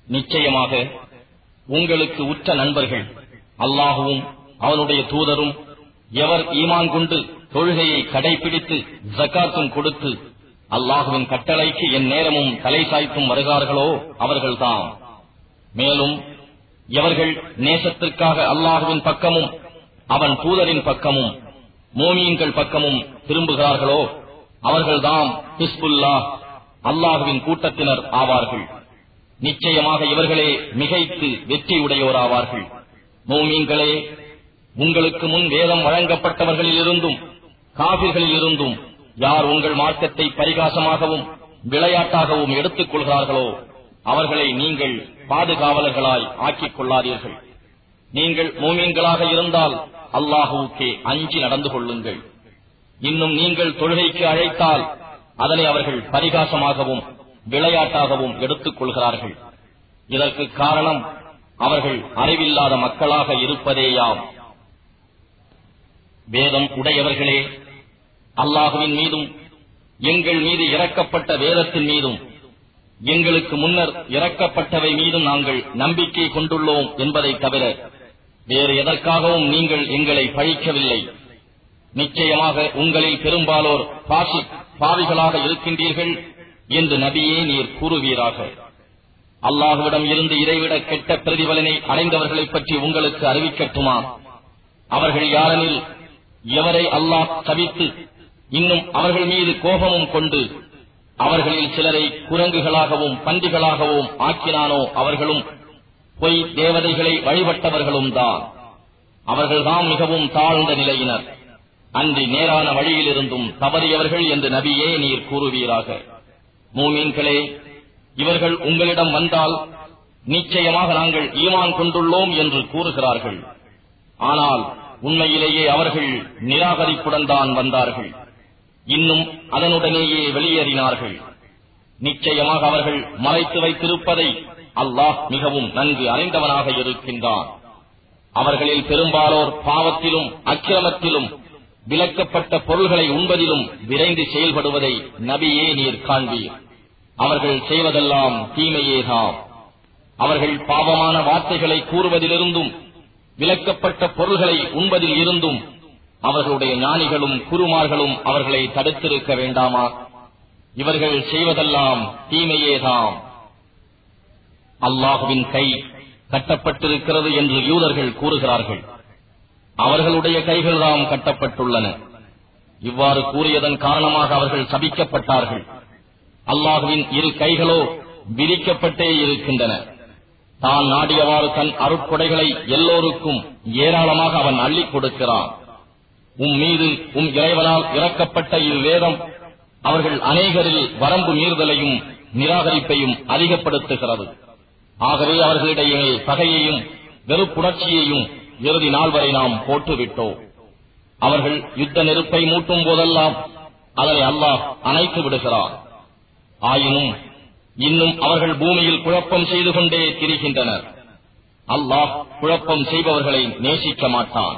நிச்சயமாக உங்களுக்கு உற்ற நண்பர்கள் அல்லாஹுவும் அவனுடைய தூதரும் எவர் ஈமான் கொண்டு தொழுகையை கடைபிடித்து ஜக்காத்தும் கொடுத்து அல்லாஹுவின் கட்டளைக்கு என் நேரமும் தலை சாய்த்தும் வருகிறார்களோ அவர்கள்தாம் மேலும் எவர்கள் நேசத்திற்காக அல்லாஹுவின் பக்கமும் அவன் தூதரின் பக்கமும் மோமியன்கள் பக்கமும் திரும்புகிறார்களோ அவர்கள்தாம் ஹிஸ்புல்லா அல்லாஹுவின் கூட்டத்தினர் ஆவார்கள். நிச்சயமாக இவர்களே மிகைத்து வெற்றியுடையோராவார்கள். மோமீன்களே உங்களுக்கு முன் வேதம் வழங்கப்பட்டவர்களில் இருந்தும் காவிர்களில் இருந்தும் யார் உங்கள் மார்க்கத்தை பரிகாசமாகவும் விளையாட்டாகவும் எடுத்துக் கொள்கிறார்களோ அவர்களை நீங்கள் பாதுகாவலர்களாய் ஆக்கிக் கொள்ளாதீர்கள். நீங்கள் மூமீன்களாக இருந்தால் அல்லாஹுவுக்கே அஞ்சி நடந்து கொள்ளுங்கள். இன்னும் நீங்கள் தொழுகைக்கு அழைத்தால் அதனை அவர்கள் பரிகாசமாகவும் விளையாட்டாகவும் எடுத்துக் கொள்கிறார்கள். இதற்கு காரணம் அவர்கள் அறிவில்லாத மக்களாக இருப்பதேயாம். வேதம் உடையவர்களே அல்லாஹுவின் மீதும் எங்கள் மீது இறக்கப்பட்ட வேதத்தின் மீதும் எங்களுக்கு முன்னர் இறக்கப்பட்டவை மீதும் நாங்கள் நம்பிக்கை கொண்டுள்ளோம் என்பதை தவிர வேறு எதற்காகவும் நீங்கள் எங்களை பழிக்கவில்லை. நிச்சயமாக உங்களில் பெரும்பாலோர் பாசி பாவிகளாக இருக்கின்றீர்கள் என்று நபியே நீர் கூறுவீராக. அல்லாஹுவிடம் இருந்து இதைவிட கெட்ட பிரதிபலனை அடைந்தவர்களை பற்றி உங்களுக்கு அறிவிக்கட்டுமா? அவர்கள் யாரெனில் எவரை அல்லாஹ் தவித்து இன்னும் அவர்கள் மீது கோபமும் கொண்டு அவர்களில் சிலரை குரங்குகளாகவும் பன்றிகளாகவும் ஆக்கினானோ அவர்களும் பொய் தேவதைகளை வழிபட்டவர்களும் தான் அவர்கள்தான் மிகவும் தாழ்ந்த நிலையினர். அன்றி நேரான வழியிலிருந்தும் தவறியவர்கள் என்று நபியே நீர் கூறுவீராக. மூமீன்களே இவர்கள் உங்களிடம் வந்தால் நிச்சயமாக நாங்கள் ஈமான் கொண்டுள்ளோம் என்று கூறுகிறார்கள். ஆனால் உண்மையிலேயே அவர்கள் நிராகரிப்புடன் தான் வந்தார்கள். இன்னும் அதனுடனேயே வெளியேறினார்கள். நிச்சயமாக அவர்கள் மறைத்து வைத்திருப்பதை அல்லாஹ் மிகவும் நன்கு அறிந்தவனாக இருக்கின்றான். அவர்களில் பெரும்பாலோர் பாவத்திலும் அக்கிரமத்திலும் விலக்கப்பட்ட பொருள்களை உண்பதிலும் விரைந்து செயல்படுவதை நபியே நீர் காண்பீர். அவர்கள் செய்வதெல்லாம் தீமையேதாம் அவர்கள் பாவமான வார்த்தைகளை கூறுவதிலிருந்தும் விலக்கப்பட்ட பொருள்களை உண்பதில் இருந்தும் அவர்களுடைய ஞானிகளும் குருமார்களும் அவர்களை தடுத்திருக்க வேண்டாமா? இவர்கள் செய்வதெல்லாம் தீமையேதாம். அல்லாஹுவின் கை கட்டப்பட்டிருக்கிறது என்று யூதர்கள் கூறுகிறார்கள். அவர்களுடைய கைகள்தாம் கட்டப்பட்டுள்ளன. இவ்வாறு கூறியதன் காரணமாக அவர்கள் சபிக்கப்பட்டார்கள். அல்லாஹுவின் இரு கைகளோ விரிக்கப்பட்டே இருக்கின்றன. தான் நாடியவாறு தன் அருட்கொடைகளை எல்லோருக்கும் ஏராளமாக அவன் அள்ளிக் கொடுக்கிறான். உம் மீது உம் இறைவனால் இறக்கப்பட்ட இவ்வேதம் அவர்கள் அநேகரில் வரம்பு மீறுதலையும் நிராகரிப்பையும் அதிகப்படுத்துகிறது. ஆகவே அவர்களிடையே பகையையும் வெறுப்புணர்ச்சியையும் இறுதி நாள் வரை நாம் போட்டுவிட்டோம். அவர்கள் யுத்த நெருப்பை மூட்டும் போதெல்லாம் அதனை அல்லாஹ் அணைத்து விடுகிறார். ஆயினும் இன்னும் அவர்கள் பூமியில் குழப்பம் செய்து கொண்டே திரிகின்றனர். அல்லாஹ் குழப்பம் செய்பவர்களை நேசிக்க மாட்டான்.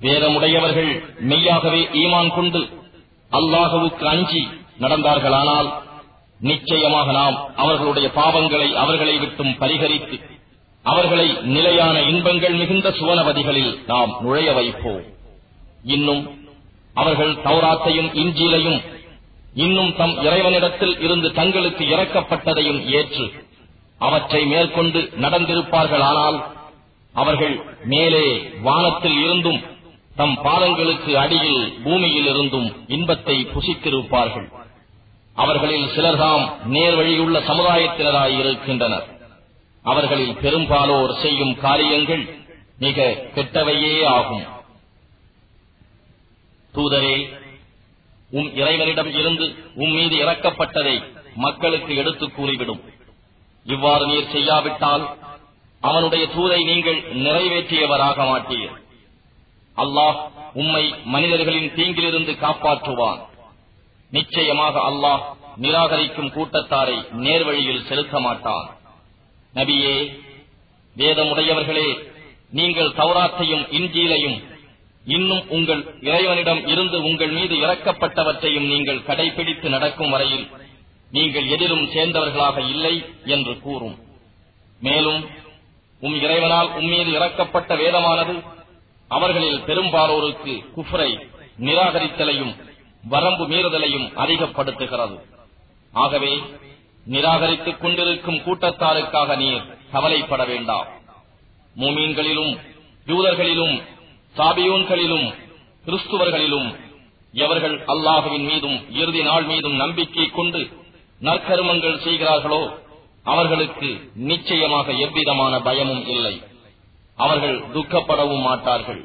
வேதமுடையவர்கள் மெய்யாகவே ஈமான் கொண்டு அல்லாஹுவுக்கு அஞ்சி நடந்தார்களானால் நிச்சயமாக நாம் அவர்களுடைய பாவங்களை அவர்களை விட்டும் பரிகரித்து அவர்களை நிலையான இன்பங்கள் மிகுந்த சுவனவதிகளில் நாம் நுழைய வைப்போம். இன்னும் அவர்கள் தௌராத்தையும் இஞ்சியிலையும் இன்னும் தம் இறைவனிடத்தில் இருந்து தங்களுக்கு இறக்கப்பட்டதையும் ஏற்று அவற்றை மேற்கொண்டு நடந்திருப்பார்களானால் அவர்கள் மேலே வானத்தில் இருந்தும் தம் பாதங்களுக்கு அடியில் பூமியில் இருந்தும் இன்பத்தை புசித்திருப்பார்கள். அவர்களில் சிலர்தாம் நேர்வழியுள்ள சமுதாயத்தினராய் இருக்கின்றனர். அவர்களில் பெரும்பாலோர் செய்யும் காரியங்கள் மிக கெட்டவையே ஆகும். தூதரே உம் இறைவனிடம் இருந்து உம் மீது இறக்கப்பட்டதை மக்களுக்கு எடுத்துக் கூறிவிடும். இவ்வாறு நீர் செய்யாவிட்டால் அவனுடைய தூதை நீங்கள் நிறைவேற்றியவராக மாட்டீர். அல்லாஹ் உம்மை மனிதர்களின் தீங்கிலிருந்து காப்பாற்றுவான். நிச்சயமாக அல்லாஹ் நிராகரிக்கும் கூட்டத்தாரை நேர்வழியில் செலுத்த மாட்டான். நபியே வேதமுடையவர்களே நீங்கள் சௌராத்தையும் இஞ்சியிலையும் இன்னும் உங்கள் இறைவனிடம் இருந்து உங்கள் மீது இறக்கப்பட்டவற்றையும் நீங்கள் கடைபிடித்து நடக்கும் வரையில் நீங்கள் எதிலும் சேர்ந்தவர்களாக இல்லை என்று கூறும். மேலும் உம் இறைவனால் உம்மீது இறக்கப்பட்ட வேதமானது அவர்களில் பெரும்பாலோருக்கு குஃப்ரை நிராகரித்தலையும் வரம்பு மீறுதலையும் அதிகப்படுத்துகிறது. ஆகவே நிராகரித்துக் கொண்டிருக்கும் கூட்டத்தாருக்காக நீர் கவலைப்பட வேண்டாம். மூமீன்களிலும் யூதர்களிலும் சாபியூன்களிலும் கிறிஸ்துவர்களிலும் எவர்கள் அல்லாஹுவின் மீதும் இறுதி நாள் மீதும் நம்பிக்கை கொண்டு நற்கருமங்கள் செய்கிறார்களோ அவர்களுக்கு நிச்சயமாக எவ்விதமான பயமும் இல்லை. அவர்கள் துக்கப்படவும் மாட்டார்கள்.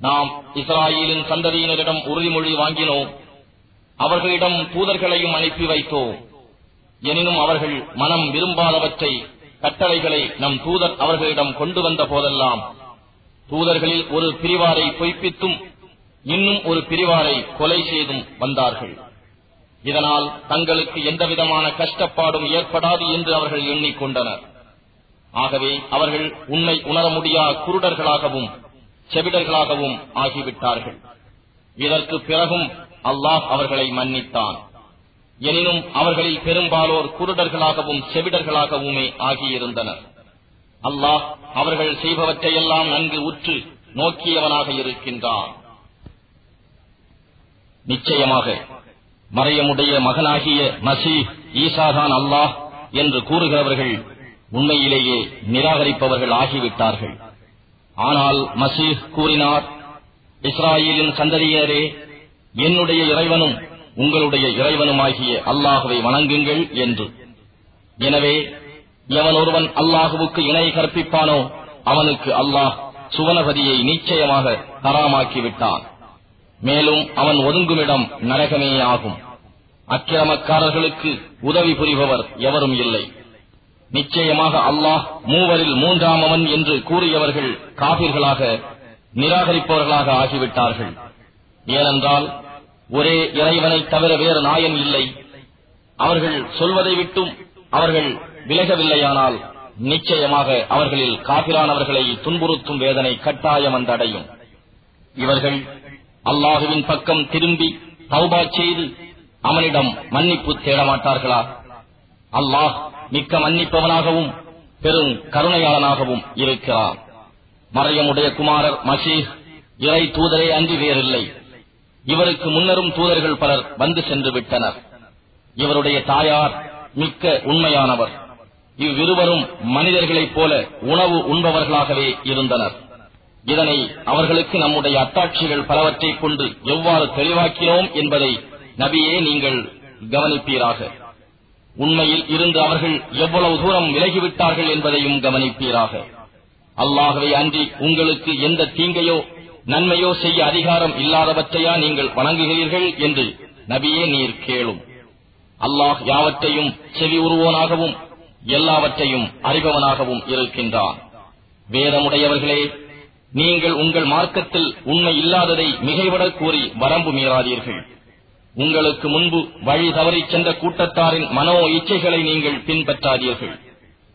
நாம் இஸ்ராயலின் சந்ததியினரிடம் உறுதிமொழி வாங்கினோம். அவர்களிடம் தூதர்களையும் அனுப்பி வைத்தோம். எனினும் அவர்கள் மனம் விரும்பாதவற்றை கட்டளைகளை நம் தூதர் அவர்களிடம் கொண்டு வந்த போதெல்லாம் தூதர்களில் ஒரு பிரிவாரை பொய்ப்பித்தும் இன்னும் ஒரு பிரிவாரை கொலை செய்தும் வந்தார்கள். இதனால் தங்களுக்கு எந்தவிதமான கஷ்டப்பாடும் ஏற்படாது என்று அவர்கள் எண்ணிக்கொண்டனர். ஆகவே அவர்கள் உண்மை உணர முடியா குருடர்களாகவும் செவிடர்களாகவும் ஆகிவிட்டார்கள். இதற்கு பிறகும் அல்லாஹ் அவர்களை மன்னித்தான். எனினும் அவர்களில் பெரும்பாலோர் குருடர்களாகவும் செவிடர்களாகவுமே ஆகியிருந்தனர். அல்லாஹ் அவர்கள் செய்பவற்றையெல்லாம் நன்கு உற்று நோக்கியவனாக இருக்கின்றான். நிச்சயமாக மறையமுடைய மகனாகிய மசீ ஈசாதான் அல்லாஹ் என்று கூறுகிறவர்கள் உண்மையிலேயே நிராகரிப்பவர்கள் ஆகிவிட்டார்கள். ஆனால் மசீஹ் கூறினார் இஸ்ராயலின் சந்ததியரே என்னுடைய இறைவனும் உங்களுடைய இறைவனுமாகிய அல்லாஹுவை வணங்குங்கள் என்று. எனவே எவன் ஒருவன் அல்லாஹுவுக்கு இணை கற்பிப்பானோ அவனுக்கு அல்லாஹ் சுவனபதியை நிச்சயமாக தராமாக்கிவிட்டான். மேலும் அவன் ஒதுங்குமிடம் நரகமே ஆகும் அக்கிரமக்காரர்களுக்கு உதவி புரிபவர் எவரும் இல்லை. நிச்சயமாக அல்லாஹ் மூவரில் மூன்றாமவன் என்று கூறியவர்கள் காபிர்களாக நிராகரிப்பவர்களாக ஆகிவிட்டார்கள். ஏனென்றால் ஒரே இறைவனை தவிர வேறு நாயன் இல்லை. அவர்கள் சொல்வதை விட்டும் அவர்கள் விலகவில்லையானால் நிச்சயமாக அவர்களில் காபிரானவர்களை துன்புறுத்தும் வேதனை கட்டாயம் வந்தடையும் இவர்கள் அல்லாஹுவின் பக்கம் திரும்பி தௌபா செய்து அவனிடம் மன்னிப்பு தேடமாட்டார்களா? அல்லாஹ் மிக்க மன்னிப்பவனாகவும் பெரும் கருணையாளனாகவும் இருக்கிறார். மறையமுடைய குமாரர் மசீஹ் இறை தூதரே அன்றி வேறில்லை. இவருக்கு முன்னரும் தூதர்கள் பலர் வந்து சென்று விட்டனர். இவருடைய தாயார் மிக்க உண்மையானவர். இவ்விருவரும் மனிதர்களைப் போல உணவு உண்பவர்களாகவே இருந்தனர். இதனை அவர்களுக்கு நம்முடைய அத்தாட்சிகள் பலவற்றைக் கொண்டு எவ்வாறு தெளிவாக்கினோம் என்பதை நபியே நீங்கள் கவனிப்பீராக. உண்மையில் இருந்து அவர்கள் எவ்வளவு தூரம் விலகிவிட்டார்கள் என்பதையும் கவனிப்பீராக. அல்லாகவே அன்றி உங்களுக்கு எந்த தீங்கையோ நன்மையோ செய்ய அதிகாரம் இல்லாதவற்றையா நீங்கள் வணங்குகிறீர்கள் என்று நபியே நீர் கேளும். அல்லாஹ் யாவற்றையும் செவி உருவோனாகவும் எல்லாவற்றையும் அறிபவனாகவும் இருக்கின்றான். வேதமுடையவர்களே நீங்கள் உங்கள் மார்க்கத்தில் உண்மை இல்லாததை மிகைவிடக் கூறி வரம்பு மீறாதீர்கள். உங்களுக்கு முன்பு வழி தவறிச் சென்ற கூட்டத்தாரின் மனோ இச்சைகளை நீங்கள் பின்பற்றாதீர்கள்.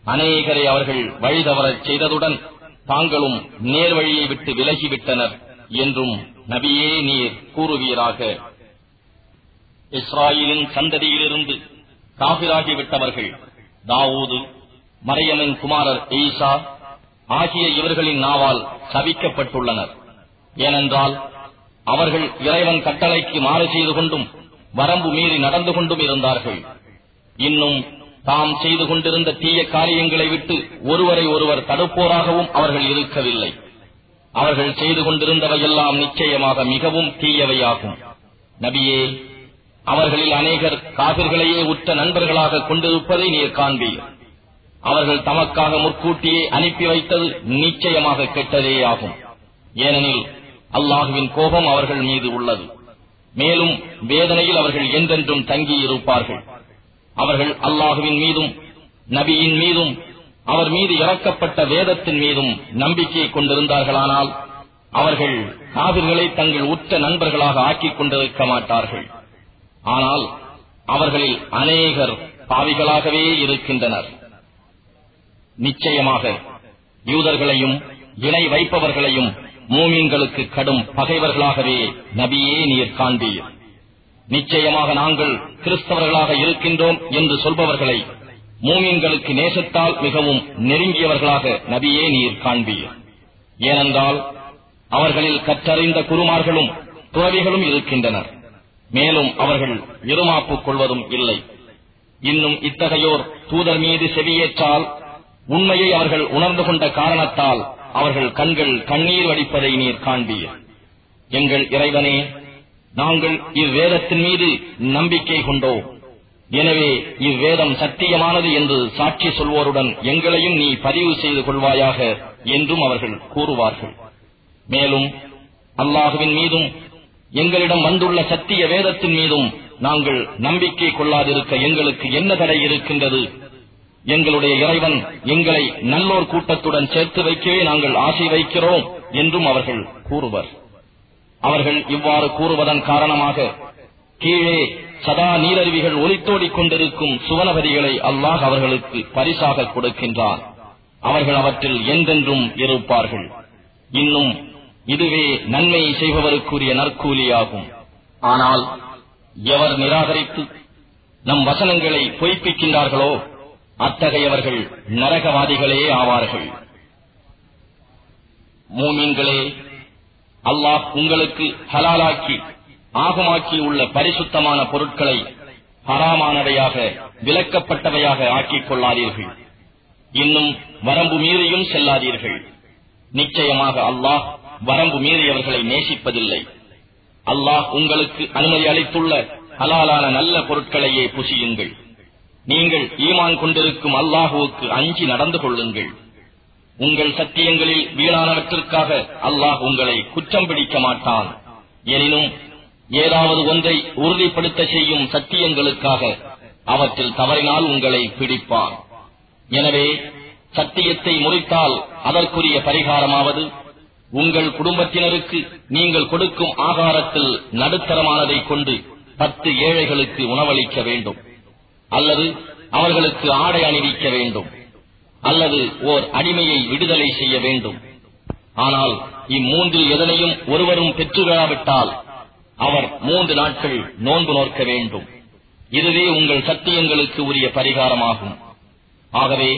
அநேகரை அவர்கள் வழி தவறச் செய்ததுடன் தாங்களும் நேர்வழியை விட்டு விலகிவிட்டனர் என்றும் நபியே நீர் கூறுவீராக. இஸ்ராயலின் சந்ததியிலிருந்து காபிராகிவிட்டவர்கள் தாவூது மரியமின் குமாரர் ஈசா ஆகிய இவர்களின் நாவால் சவிக்கப்பட்டுள்ளனர் ஏனென்றால் அவர்கள் இறைவன் கட்டளைக்கு மாறு செய்து கொண்டும் வரம்பு மீறி நடந்து கொண்டும் இருந்தார்கள். இன்னும் தாம் செய்து கொண்டிருந்த தீய காரியங்களை விட்டு ஒருவரை ஒருவர் தடுப்போராகவும் அவர்கள் இருக்கவில்லை. அவர்கள் செய்து கொண்டிருந்தவையெல்லாம் நிச்சயமாக மிகவும் தீயவையாகும். நபியே அவர்களில் அநேகர் காவிர்களையே உற்ற நண்பர்களாக கொண்டிருப்பதை நீர் காண்பீர். அவர்கள் தமக்காக முற்கூட்டியே அனுப்பி வைத்தது நிச்சயமாக கெட்டதே ஆகும் ஏனெனில் அல்லாஹுவின் கோபம் அவர்கள் மீது உள்ளது. மேலும் வேதனையில் அவர்கள் என்றென்றும் தங்கியிருப்பார்கள். அவர்கள் அல்லாஹுவின் மீதும் நபியின் மீதும் அவர் மீது இறக்கப்பட்ட வேதத்தின் மீதும் நம்பிக்கை கொண்டிருந்தார்களானால் அவர்கள் காவிர்களை தங்கள் உற்ற நண்பர்களாக ஆக்கிக் கொண்டிருக்க மாட்டார்கள். ஆனால் அவர்களில் அநேகர் பாவிகளாகவே இருக்கின்றனர். நிச்சயமாக யூதர்களையும் இணை வைப்பவர்களையும் மூமீன்களுக்கு கடும் பகைவர்களாகவே நபியே நீர் காண்பீர். நிச்சயமாக நாங்கள் கிறிஸ்தவர்களாக இருக்கின்றோம் என்று சொல்பவர்களை மூமீன்களுக்கு நேசத்தால் மிகவும் நெருங்கியவர்களாக நபியே நீர் காண்பீர். ஏனென்றால் அவர்களில் கற்றறிந்த குருமார்களும் துறவிகளும் இருக்கின்றனர். மேலும் அவர்கள் இருமாப்புக் கொள்வதும் இல்லை. இன்னும் இத்தகையோர் தூதர் மீது செவியேற்றால் உண்மையை அவர்கள் உணர்ந்து கொண்ட காரணத்தால் அவர்கள் கண்கள் கண்ணீர் வடிப்பதை நீர் காண்பீர். எங்கள் இறைவனே நாங்கள் இவ்வேதத்தின் மீது நம்பிக்கை கொண்டோம். எனவே இவ்வேதம் சத்தியமானது என்று சாட்சி சொல்வோருடன் எங்களையும் நீ பதிவு செய்து கொள்வாயாக என்றும் அவர்கள் கூறுவார்கள். மேலும் அல்லாஹுவின் மீதும் எங்களிடம் வந்துள்ள சத்திய வேதத்தின் மீதும் நாங்கள் நம்பிக்கை கொள்ளாதிருக்க எங்களுக்கு என்ன தடை இருக்கின்றது? எங்களுடைய இறைவன் எங்களை நல்லோர் கூட்டத்துடன் சேர்த்து வைக்கவே நாங்கள் ஆசை வைக்கிறோம் என்றும் அவர்கள் கூறுவர். அவர்கள் இவ்வாறு கூறுவதன் காரணமாக கீழே சதா நீரருவிகள் ஒலித்தோடிக் கொண்டிருக்கும் சுவனபதிகளை அல்லாஹ் அவர்களுக்கு பரிசாக கொடுக்கின்றான். அவர்கள் அவற்றில் என்றென்றும் இருப்பார்கள். இன்னும் இதுவே நன்மை செய்பவருக்குரிய நற்கூலியாகும். ஆனால் எவர் நிராகரித்து நம் வசனங்களை பொய்ப்பிக்கின்றார்களோ அத்தகையவர்கள் நரகவாதிகளே ஆவார்கள். மூமீன்களே அல்லாஹ் உங்களுக்கு ஹலாலாக்கி ஆகமாக்கி உள்ள பரிசுத்தமான பொருட்களை ஹராமானவையாக விலக்கப்பட்டவையாக ஆக்கிக் கொள்ளாதீர்கள். இன்னும் வரம்பு மீறியும் செல்லாதீர்கள். நிச்சயமாக அல்லாஹ் வரம்பு மீறியவர்களை நேசிப்பதில்லை. அல்லாஹ் உங்களுக்கு அனுமதி அளித்துள்ள ஹலாலான நல்ல பொருட்களையே புசியுங்கள். நீங்கள் ஈமான் கொண்டிருக்கும் அல்லாஹுவுக்கு அஞ்சி நடந்து கொள்ளுங்கள். உங்கள் சத்தியங்களில் வீணானவற்றிற்காக அல்லாஹ் உங்களை குற்றம் பிடிக்க மாட்டான். எனினும் ஏதாவது ஒன்றை உறுதிப்படுத்த செய்யும் சத்தியங்களுக்காக அவற்றில் தவறினால் உங்களை பிடிப்பான். எனவே சத்தியத்தை முறித்தால் அதற்குரிய பரிகாரமாவது உங்கள் குடும்பத்தினருக்கு நீங்கள் கொடுக்கும் ஆகாரத்தில் நடுத்தரமானதை கொண்டு பத்து ஏழைகளுக்கு உணவளிக்க வேண்டும். அல்லது அவர்களுக்கு ஆடை அணிவிக்க வேண்டும். அல்லது ஓர் அடிமையை விடுதலை செய்ய வேண்டும். ஆனால் இம்மூன்றில் எதனையும் ஒருவரும் பெற்றுவிடாவிட்டால் அவர் மூன்று நாட்கள் நோன்பு நோக்க வேண்டும். இதுவே உங்கள் சத்தியங்களுக்கு உரிய பரிகாரமாகும். ஆகவே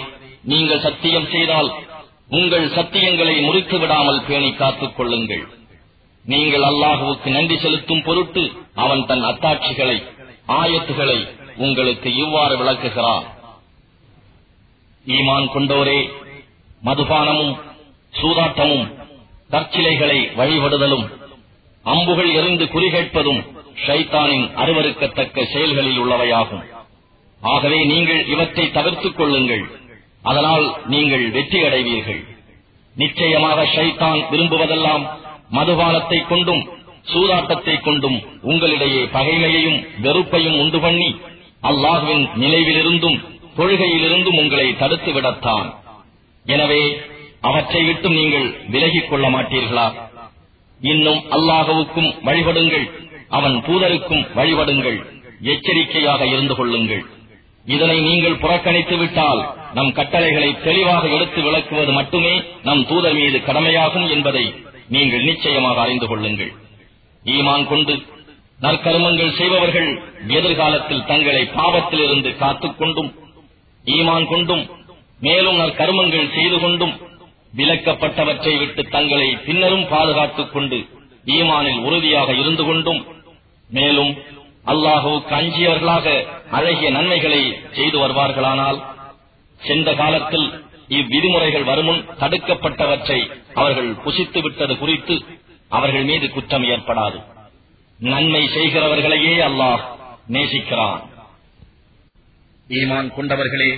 நீங்கள் சத்தியம் செய்தால் உங்கள் சத்தியங்களை முறித்து விடாமல் பேணி காத்துக் கொள்ளுங்கள். நீங்கள் அல்லாஹுவுக்கு நன்றி செலுத்தும் பொருட்டு அவன் தன் அத்தாட்சிகளை ஆயத்துகளை உங்களுக்கு இவ்வாறு விளக்குகிறான். ஈமான் கொண்டோரே மதுபானமும் சூதாட்டமும் தற்சிலைகளை வழிபடுதலும் அம்புகள் எறிந்து குறிகேட்பதும் ஷைத்தானின் அருவருக்கத்தக்க செயல்களில் உள்ளவையாகும். ஆகவே நீங்கள் இவற்றை தவிர்த்துக் கொள்ளுங்கள். அதனால் நீங்கள் வெற்றி அடைவீர்கள். நிச்சயமாக ஷைத்தான் விரும்புவதெல்லாம் மதுபானத்தை கொண்டும் சூதாட்டத்தை கொண்டும் உங்களிடையே பகைமையையும் வெறுப்பையும் உண்டு பண்ணி அல்லாஹுவின் நினைவிலிருந்தும் தொழுகையிலிருந்தும் உங்களை தடுத்து விடத்தான் எனவே அவற்றை விட்டும் நீங்கள் விலகிக் கொள்ள மாட்டீர்களா? இன்னும் அல்லாஹவுக்கும் வழிபடுங்கள். அவன் தூதருக்கும் வழிபடுங்கள். எச்சரிக்கையாக இருந்து கொள்ளுங்கள். இதனை நீங்கள் புறக்கணித்து விட்டால் நம் கட்டளைகளை தெளிவாக எடுத்து விளக்குவது மட்டுமே நம் தூதர் மீது கடமையாகும் என்பதை நீங்கள் நிச்சயமாக அறிந்து கொள்ளுங்கள். ஈமான் கொண்டு நற்கருமங்கள் செய்பவர்கள் எதிர்காலத்தில் தங்களை பாவத்திலிருந்து காத்துக் கொண்டும் ஈமான் கொண்டும் மேலும் நற்கருமங்கள் செய்து கொண்டும் விலக்கப்பட்டவற்றை விட்டு தங்களை பின்னரும் பாதுகாத்துக் கொண்டு ஈமானில் உறுதியாக இருந்து கொண்டும் மேலும் அல்லாஹுவுக்கு அஞ்சியவர்களாக அழகிய நன்மைகளை செய்து வருவார்களானால் சென்ற காலத்தில் இவ்விதிமுறைகள் வருமுன் தடுக்கப்பட்டவற்றை அவர்கள் புசித்து விட்டது குறித்து அவர்கள் மீது குற்றம் ஏற்படாது. நன்மை செய்கிறவர்களையே அல்லாஹ் நேசிக்கிறான். ஈமான் கொண்டவர்களே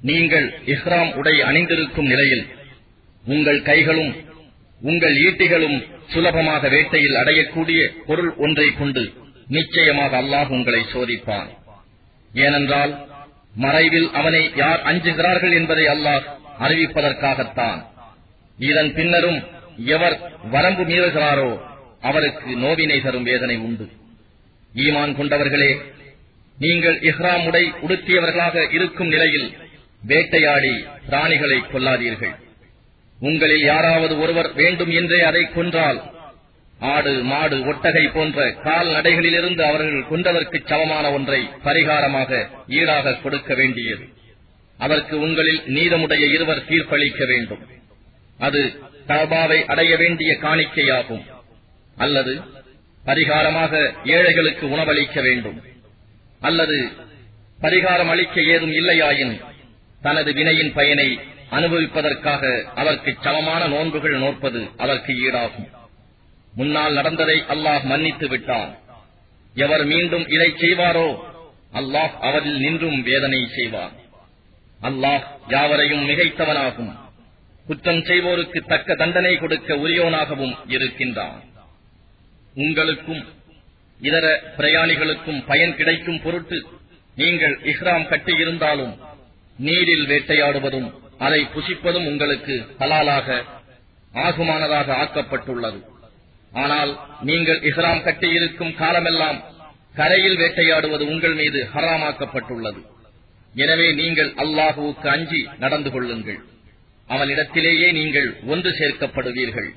நீங்கள் இஹ்ராம் உடை அணிந்திருக்கும் நிலையில் உங்கள் கைகளும் உங்கள் ஈட்டிகளும் சுலபமாக வேட்டையில் அடையக்கூடிய பொருள் ஒன்றை கொண்டு நிச்சயமாக அல்லாஹ் உங்களை சோதிப்பான். ஏனென்றால் மறைவில் அவனை யார் அஞ்சுகிறார்கள் என்பதை அல்லாஹ் அறிவிப்பதற்காகத்தான். இதன் பின்னரும் எவர் வரம்பு மீறுகிறாரோ அவருக்கு நோவினை தரும் வேதனை உண்டு. ஈமான் கொண்டவர்களே நீங்கள் இஹ்ராம் உடை உடுத்தியவர்களாக இருக்கும் நிலையில் வேட்டையாடி பிராணிகளை கொல்லாதீர்கள். உங்களில் யாராவது ஒருவர் வேண்டும் என்றே அதை கொன்றால் ஆடு மாடு ஒட்டகை போன்ற கால்நடைகளிலிருந்து அவர்கள் கொண்டதற்கு சமமான ஒன்றை பரிகாரமாக ஈடாக கொடுக்க வேண்டியது. அதற்கு உங்களில் நீதமுடைய இருவர் தீர்ப்பளிக்க வேண்டும். அது தபாவை அடைய வேண்டிய காணிக்கையாகும். அல்லது பரிகாரமாக ஏழைகளுக்கு உணவளிக்க வேண்டும். அல்லது பரிகாரம் அளிக்க ஏதும் இல்லையாயின் தனது வினையின் பயனை அனுபவிப்பதற்காக அதற்கு சமமான நோன்புகள் நோற்பது அதற்கு ஈடாகும். முன்னால் நடந்ததை அல்லாஹ் மன்னித்து விட்டான். எவர் மீண்டும் இதை செய்வாரோ? அல்லாஹ் அவரில் நின்றும் வேதனை செய்வார். அல்லாஹ் யாவரையும் மிகைத்தவனாகும். குற்றம் செய்வோருக்கு தக்க தண்டனை கொடுக்க உரியோனாகவும் இருக்கின்றான். உங்களுக்கும் இதர பிரயாணிகளுக்கும் பயன் கிடைக்கும் பொருட்டு நீங்கள் இஹ்ராம் கட்டியிருந்தாலும் நீரில் வேட்டையாடுவதும் அதை புசிப்பதும் உங்களுக்கு ஹலாலாக ஆகுமானதாக ஆக்கப்பட்டுள்ளது. ஆனால் நீங்கள் இஹ்ராம் கட்டியிருக்கும் காலமெல்லாம் கரையில் வேட்டையாடுவது உங்கள் மீது ஹராமாக்கப்பட்டுள்ளது. எனவே நீங்கள் அல்லாஹுவுக்கு அஞ்சி நடந்து கொள்ளுங்கள். அவனிடத்திலேயே நீங்கள் ஒன்று சேர்க்கப்படுவீர்கள்.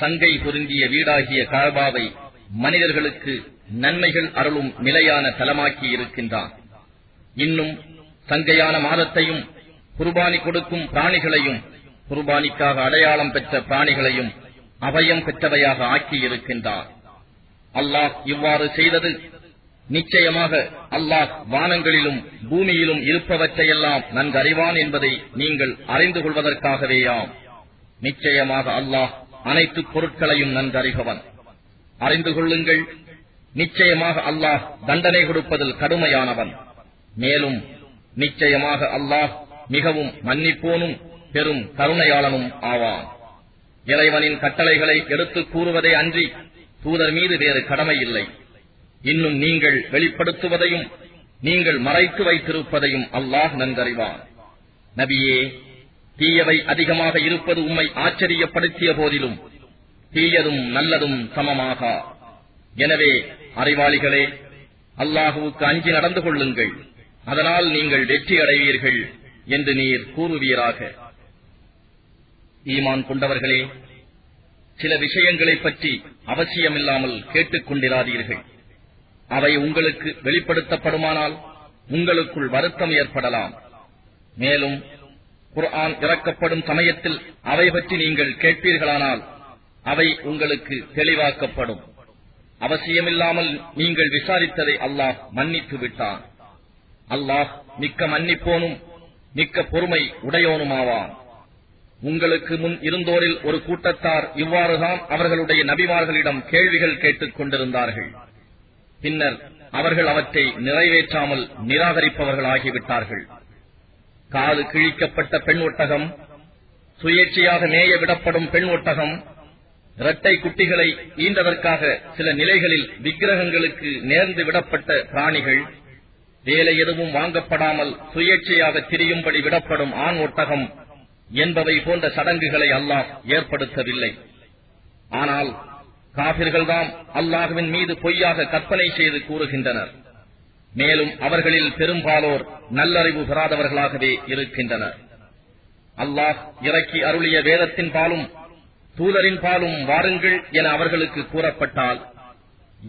சங்கை பொருந்திய வீடாகிய காபாவை மனிதர்களுக்கு நன்மைகள் அருளும் நிலையான தலமாக்கி இருக்கின்றான். இன்னும் சங்கையான மாதத்தையும் குர்பானி கொடுக்கும் பிராணிகளையும் குர்பானிக்காக அடையாளம் பெற்ற பிராணிகளையும் அபயம் பெற்றவையாக ஆக்கி இருக்கின்றார் அல்லாஹ் இவ்வாறு செய்தது நிச்சயமாக அல்லாஹ் வானங்களிலும் பூமியிலும் இருப்பவற்றையெல்லாம் நன்கறிவான் என்பதை நீங்கள் அறிந்து கொள்வதற்காகவேயாம். நிச்சயமாக அல்லாஹ் அனைத்து பொருட்களையும் நன்கறிகவன் அறிந்து கொள்ளுங்கள் நிச்சயமாக அல்லாஹ் தண்டனை கொடுப்பதில் கடுமையானவன். மேலும் நிச்சயமாக அல்லாஹ் மிகவும் மன்னிப்போனும் பெரும் கருணையாளனும் ஆவான். இறைவனின் கட்டளைகளை எடுத்துக் கூறுவதை அன்றி தூதர் மீது வேறு கடமை இல்லை. இன்னும் நீங்கள் வெளிப்படுத்துவதையும் நீங்கள் மறைத்து வைத்திருப்பதையும் அல்லாஹ் நன்கறிவான். நபியே தீயவை அதிகமாக இருப்பது உம்மை ஆச்சரியப்படுத்திய போதிலும் தீயதும் நல்லதும் சமமாக. எனவே அறிவாளிகளே அல்லாஹுவுக்கு அஞ்சி நடந்து கொள்ளுங்கள். அதனால் நீங்கள் வெற்றி அடைவீர்கள் என்று நீர் கூறுவீராக. ஈமான் கொண்டவர்களே சில விஷயங்களைப் பற்றி அவசியமில்லாமல் கேட்டுக் கொண்டிராதீர்கள். அவை உங்களுக்கு வெளிப்படுத்தப்படுமானால் உங்களுக்குள் வருத்தம் ஏற்படலாம். மேலும் குர்ஆன் இறக்கப்படும் சமயத்தில் அவை பற்றி நீங்கள் கேட்பீர்களானால் அவை உங்களுக்கு தெளிவாக்கப்படும். அவசியமில்லாமல் நீங்கள் விசாரித்ததை அல்லாஹ் மன்னித்து விட்டான். அல்லாஹ் மிக்க மன்னிப்போனும் மிக்க பொறுமை உடையோனுமாவான். உங்களுக்கு முன் இருந்தோரில் ஒரு கூட்டத்தார் இவ்வாறுதான் அவர்களுடைய நபிமார்களிடம் கேள்விகள் கேட்டுக் கொண்டிருந்தார்கள். பின்னர் அவர்கள் அவற்றை நிறைவேற்றாமல் நிராகரிப்பவர்களாகிவிட்டார்கள். காது கிழிக்கப்பட்ட பெண் ஒட்டகம் சுயேட்சையாக மேய விடப்படும் பெண் ஒட்டகம் இரட்டை குட்டிகளை ஈன்றதற்காக சில நிலைகளில் விக்கிரகங்களுக்கு நேர்ந்து விடப்பட்ட பிராணிகள் வேலை எதுவும் வாங்கப்படாமல் சுயேட்சையாக திரியும்படி விடப்படும் ஆண் ஒட்டகம் என்பவை போன்ற சடங்குகளை அல்லாஹ் ஏற்படுத்தவில்லை. ஆனால் காபிர்கள்தாம் அல்லாஹுவின் மீது பொய்யாக கற்பனை செய்து கூறுகின்றனர். மேலும் அவர்களில் பெரும்பாலோர் நல்லறிவு பெறாதவர்களாகவே இருக்கின்றனர். அல்லாஹ் இறக்கி அருளிய வேதத்தின் பாலும் தூதரின் பாலும் வாருங்கள் என அவர்களுக்கு கூறப்பட்டால்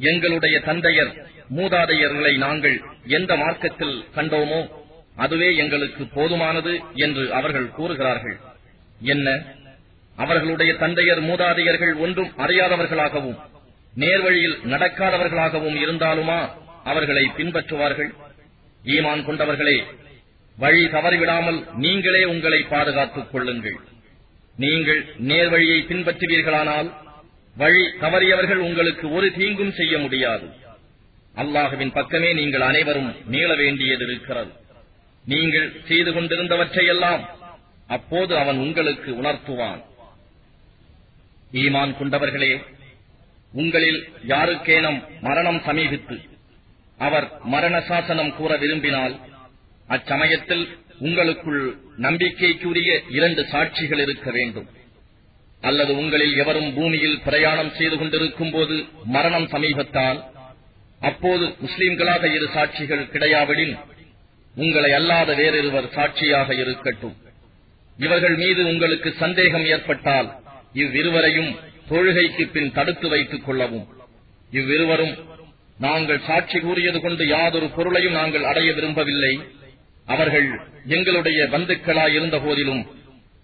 எங்களுடைய தந்தையர் மூதாதையர்களை நாங்கள் எந்த மார்க்கத்தில் கண்டோமோ அதுவே எங்களுக்கு போதுமானது என்று அவர்கள் கூறுகிறார்கள். என்ன? அவர்களுடைய தந்தையர் மூதாதையர்கள் ஒன்றும் அறியாதவர்களாகவும் நேர்வழியில் நடக்காதவர்களாகவும் இருந்தாலுமா? அவர்களை பின்பற்றுவார்கள். ஈமான் கொண்டவர்களே வழி தவறிவிடாமல் நீங்களே உங்களை பாதுகாத்துக் கொள்ளுங்கள். நீங்கள் நேர்வழியை பின்பற்றுவீர்களானால் வழி தவறியவர்கள் உங்களுக்கு ஒரு தீங்கும் செய்ய முடியாது. அல்லாஹுவின் பக்கமே நீங்கள் அனைவரும் மீள வேண்டியது இருக்கிறது. நீங்கள் செய்து கொண்டிருந்தவற்றையெல்லாம் அப்போது அவன் உங்களுக்கு உணர்த்துவான். ஈமான் கொண்டவர்களே உங்களில் யாருக்கேனும் மரணம் சமீபித்து அவர் மரண சாசனம் கூற விரும்பினால் அச்சமயத்தில் உங்களுக்குள் நம்பிக்கைக்குரிய இரண்டு சாட்சிகள் இருக்க வேண்டும். அல்லது உங்களில் எவரும் பூமியில் பிரயாணம் செய்து கொண்டிருக்கும் போது மரணம் சமீபத்தால் அப்போது முஸ்லிம்களாக இரு சாட்சிகள் கிடையாவிடின் உங்களை அல்லாத வேறிருவர் சாட்சியாக இருக்கட்டும். இவர்கள் மீது உங்களுக்கு சந்தேகம் ஏற்பட்டால் இவ்விருவரையும் தொழுகைக்கு பின் தடுத்து வைத்துக் கொள்ளவும். இவ்விருவரும் நாங்கள் சாட்சி கூறியது கொண்டு யாதொரு பொருளையும் நாங்கள் அடைய விரும்பவில்லை. அவர்கள் எங்களுடைய பந்துக்களாய் இருந்த போதிலும்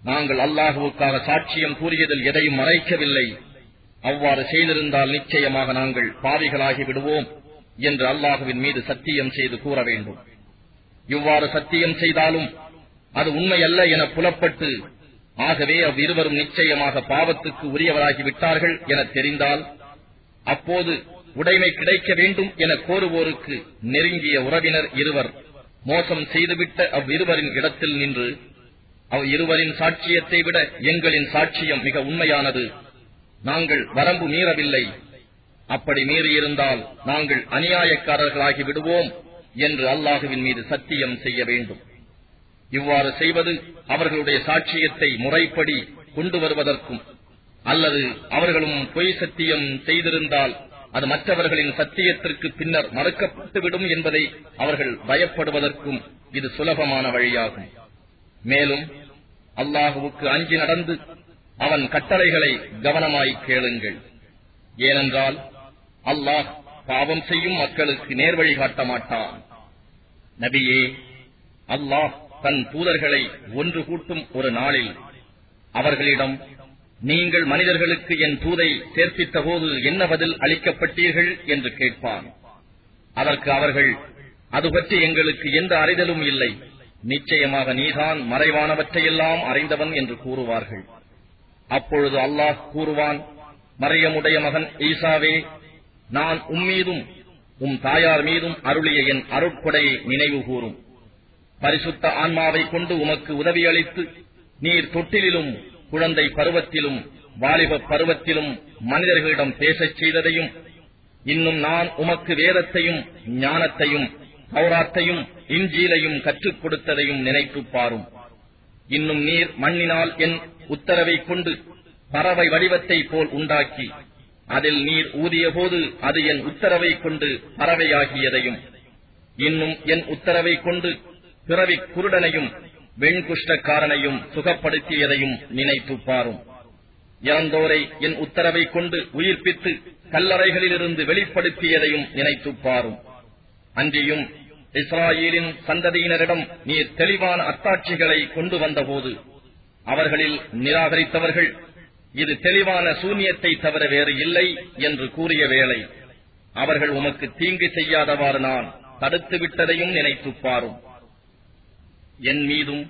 நாங்கள் அல்லாஹுவுக்காக சாட்சியம் கூறியதில் எதையும் மறைக்கவில்லை. அவ்வாறு செய்திருந்தால் நிச்சயமாக நாங்கள் பாவிகளாகி விடுவோம் என்று அல்லாஹுவின் மீது சத்தியம் செய்து கூற வேண்டும். இவ்வாறு சத்தியம் செய்தாலும் அது உண்மையல்ல என புலப்பட்டு ஆகவே அவ்விருவரும் நிச்சயமாக பாவத்துக்கு உரியவராகி விட்டார்கள் என தெரிந்தால் அப்போது உடைமை கிடைக்க வேண்டும் என கோருவோருக்கு நெருங்கிய உறவினர் இருவர். மோசம் செய்துவிட்ட அவ்விருவரின் இடத்தில் நின்று அவ் இருவரின் சாட்சியத்தை விட எங்களின் சாட்சியம் மிக உண்மையானது. நாங்கள் வரம்பு மீறவில்லை. அப்படி மீறியிருந்தால் நாங்கள் அநியாயக்காரர்களாகி விடுவோம் என்று அல்லாஹுவின் மீது சத்தியம் செய்ய வேண்டும். இவ்வாறு செய்வது அவர்களுடைய சாட்சியத்தை முறைப்படி கொண்டு வருவதற்கும் அல்லது அவர்களும் பொய் சத்தியம் செய்திருந்தால் அது மற்றவர்களின் சத்தியத்திற்கு பின்னர் மறுக்கப்பட்டுவிடும் என்பதை அவர்கள் பயப்படுவதற்கும் இது சுலபமான வழியாகும். மேலும் அல்லாஹுவுக்கு அஞ்சி நடந்து அவன் கட்டளைகளை கவனமாய் கேளுங்கள். ஏனென்றால் அல்லாஹ் பாவம் செய்யும் மக்களுக்கு நேர்வழி காட்ட மாட்டான். நபியே அல்லாஹ் தன் தூதர்களை ஒன்று கூட்டும் ஒரு நாளில் அவர்களிடம் நீங்கள் மனிதர்களுக்கு என் தூதை சேர்ப்பித்த போது என்ன பதில் அளிக்கப்பட்டீர்கள் என்று கேட்பான். அதற்கு அவர்கள் அது பற்றி எங்களுக்கு எந்த அறிதலும் இல்லை. நிச்சயமாக நீதான் மறைவானவற்றையெல்லாம் அறிந்தவன் என்று கூறுவார்கள். அப்பொழுது அல்லாஹ் கூறுவான் மறையமுடைய மகன் ஈசாவே நான் உம்மீதும் உம் தாயார் மீதும் அருளிய என் அருட்கொடையை நினைவு கூறும். பரிசுத்த ஆன்மாவை கொண்டு உமக்கு உதவியளித்து நீர் தொட்டிலும் குழந்தை பருவத்திலும் வாலிப பருவத்திலும் மனிதர்களிடம் பேசச் செய்ததையும் இன்னும் நான் உமக்கு வேதத்தையும் ஞானத்தையும் பௌராத்தையும் இஞ்சியிலையும் கற்றுக் கொடுத்ததையும் நினைத்துப் பாரும். இன்னும் நீர் மண்ணினால் என் உத்தரவைக் கொண்டு பறவை வடிவத்தை போல் உண்டாக்கி அதில் நீர் ஊதிய போது அது என் உத்தரவைக் கொண்டு பறவையாகியதையும் இன்னும் என் உத்தரவை கொண்டு பிறவி குருடனையும் வெண்குஷ்டக்காரனையும் சுகப்படுத்தியதையும் நினைத்து பாரும். இறந்தோரை என் உத்தரவை கொண்டு உயிர்ப்பித்து கல்லறைகளிலிருந்து வெளிப்படுத்தியதையும் நினைத்து பாரும். அன்றியும் இஸ்ராயேலின் சந்ததியினரிடம் நீர் தெளிவான அத்தாட்சிகளை கொண்டு வந்தபோது அவர்களில் நிராகரித்தவர்கள் இது தெளிவான சூன்யத்தை தவிர வேறு இல்லை என்று கூறிய வேளை அவர்கள் உமக்கு தீங்கு செய்யாதவாறு நான் தடுத்து விட்டதையும் நினைத்து பாரும். என் மீதும்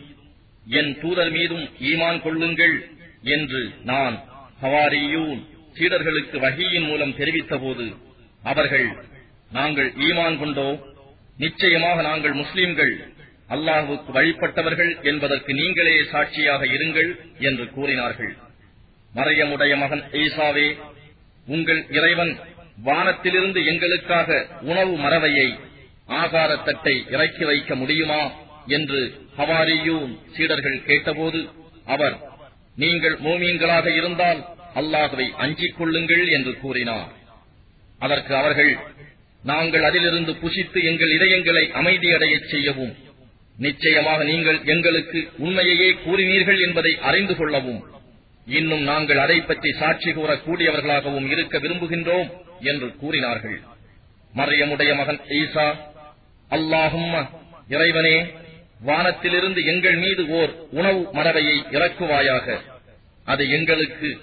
என் தூதர் மீதும் ஈமான் கொள்ளுங்கள் என்று நான் ஹவாரியூன் சீடர்களுக்கு வகையின் மூலம் தெரிவித்தபோது அவர்கள் நாங்கள் ஈமான் கொண்டோ? நிச்சயமாக நாங்கள் முஸ்லிம்கள். அல்லாஹுக்கு வழிபட்டவர்கள் என்பதற்கு நீங்களே சாட்சியாக இருங்கள் என்று கூறினார்கள். மறையமுடைய மகன் ஈசாவே உங்கள் இறைவன் வானத்திலிருந்து எங்களுக்காக உணவு மறவையை ஆகாரத்தட்டை இறக்கி வைக்க முடியுமா? என்று ஹவாரியூன் சீடர்கள் கேட்டபோது அவர் நீங்கள் மோமீன்களாக இருந்தால் அல்லாஹுவை அஞ்சிக் கொள்ளுங்கள் என்று கூறினார். அதற்கு அவர்கள் நாங்கள் அதிலிருந்து புசித்து எங்கள் இதயங்களை அமைதியடையச் செய்யவும் நிச்சயமாக நீங்கள் எங்களுக்கு உண்மையையே கூறினீர்கள் என்பதை அறிந்து கொள்ளவும் இன்னும் நாங்கள் அதை பற்றி சாட்சி கூறக்கூடியவர்களாகவும் இருக்க விரும்புகின்றோம் என்று கூறினார்கள். மறையமுடைய மகன் ஈசா அல்லாஹும் இறைவனே வானத்திலிருந்து எங்கள் மீது ஓர் உணவு மரபையை இறக்குவாயாக. அது எங்களுக்கு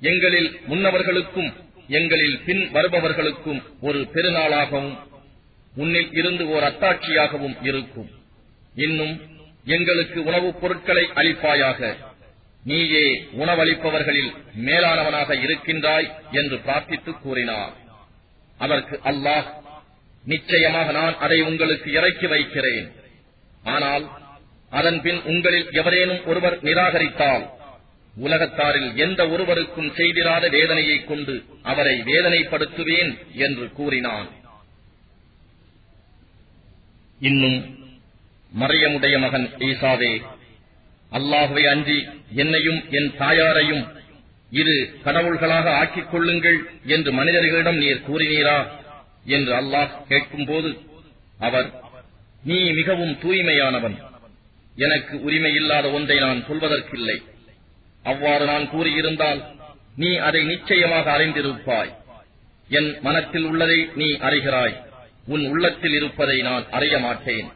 எங்களில் முன்னவர்களுக்கும் எங்களில் பின் வருபவர்களுக்கும் ஒரு பெருநாளாகவும் உன்னில் இருந்து ஓர் அத்தாட்சியாகவும் இருக்கும். இன்னும் எங்களுக்கு உணவுப் பொருட்களை அளிப்பாயாக. நீயே உணவளிப்பவர்களில் மேலானவனாக இருக்கின்றாய் என்று பிரார்த்தித்து கூறினார். அதற்கு அல்லாஹ் நிச்சயமாக நான் அதை உங்களுக்கு இறக்கி வைக்கிறேன். ஆனால் அதன் பின் உங்களில் எவரேனும் ஒருவர் நிராகரித்தால் உலகத்தாரில் எந்த ஒருவருக்கும் செய்திராத வேதனையைக் கொண்டு அவரை வேதனைப்படுத்துவேன் என்று கூறினான். இன்னும் மறையமுடைய மகன் ஈசாவே அல்லாஹுவை அன்றி என்னையும் என் தாயாரையும் இரு கடவுள்களாக ஆக்கிக் கொள்ளுங்கள் என்று மனிதர்களிடம் நீர் கூறினீரா? என்று அல்லாஹ் கேட்கும்போது அவர் நீ மிகவும் தூய்மையானவன். எனக்கு உரிமை இல்லாத ஒன்றை நான் சொல்வதற்கில்லை. அவ்வாறு நான் கூறியிருந்தால் நீ அதை நிச்சயமாக அறிந்திருப்பாய். என் மனத்தில் உள்ளதை நீ அறிகிறாய். உன் உள்ளத்தில் இருப்பதை நான் அறிய மாட்டேன்.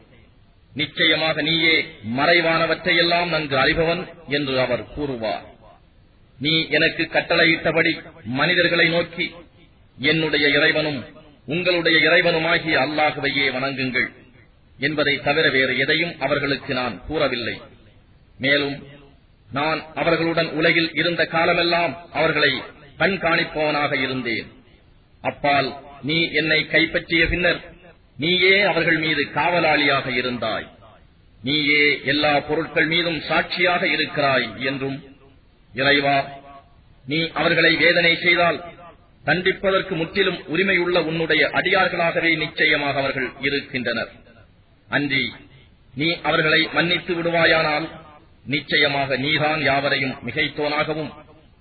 நிச்சயமாக நீயே மறைவானவற்றையெல்லாம் நன்கு அறிபவன் என்று அவர் கூறுவார். நீ எனக்கு கட்டளையிட்டபடி மனிதர்களை நோக்கி என்னுடைய இறைவனும் உங்களுடைய இறைவனுமாகிய அல்லாஹுவையே வணங்குங்கள். என்பதை தவிர வேறு எதையும் அவர்களுக்கு நான் கூறவில்லை. மேலும் நான் அவர்களுடன் உலகில் இருந்த காலமெல்லாம் அவர்களை கண்காணிப்பவனாக இருந்தேன். அப்பால் நீ என்னை கைப்பற்றிய பின்னர் நீயே அவர்கள் மீது காவலாளியாக இருந்தாய். நீயே எல்லா பொருட்கள் மீதும் சாட்சியாக இருக்கிறாய் என்றும் இறைவா நீ அவர்களை வேதனை செய்தால் தண்டிப்பதற்கு முற்றிலும் உரிமையுள்ள உன்னுடைய அடியார்களாகவே நிச்சயமாக அவர்கள் இருக்கின்றனர். அன்றி நீ அவர்களை மன்னித்து விடுவாயானால் நிச்சயமாக நீதான் யாவரையும் மிகைத்தோனாகவும்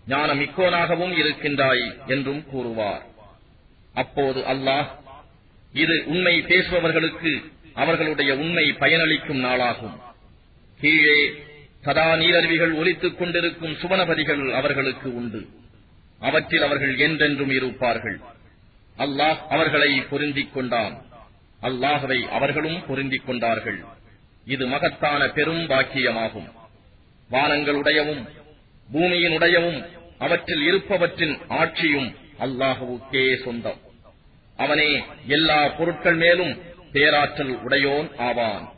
ஞானமிக்கோனாகவும் இருக்கின்றாய் என்றும் கூறுவார். அப்போது அல்லாஹ் இது உண்மை பேசுபவர்களுக்கு அவர்களுடைய உண்மை பயனளிக்கும் நாளாகும். கீழே சதா நீரருவிகள் ஒலித்துக் கொண்டிருக்கும் சுவனபதிகள் அவர்களுக்கு உண்டு. அவற்றில் அவர்கள் என்றென்றும் இருப்பார்கள். அல்லாஹ் அவர்களை பொருந்திக் கொண்டான். அல்லாஹவை அவர்களும் பொருந்திக் கொண்டார்கள். இது மகத்தான பெரும் பாக்கியமாகும். வானங்களுடையவும் பூமியினுடையவும் அவற்றில் இருப்பவற்றின் ஆட்சியும் அல்லாஹுவுக்கே சொந்தம். அவனே எல்லா பொருட்கள் மேலும் பேராற்றல் உடையோன் ஆவான்.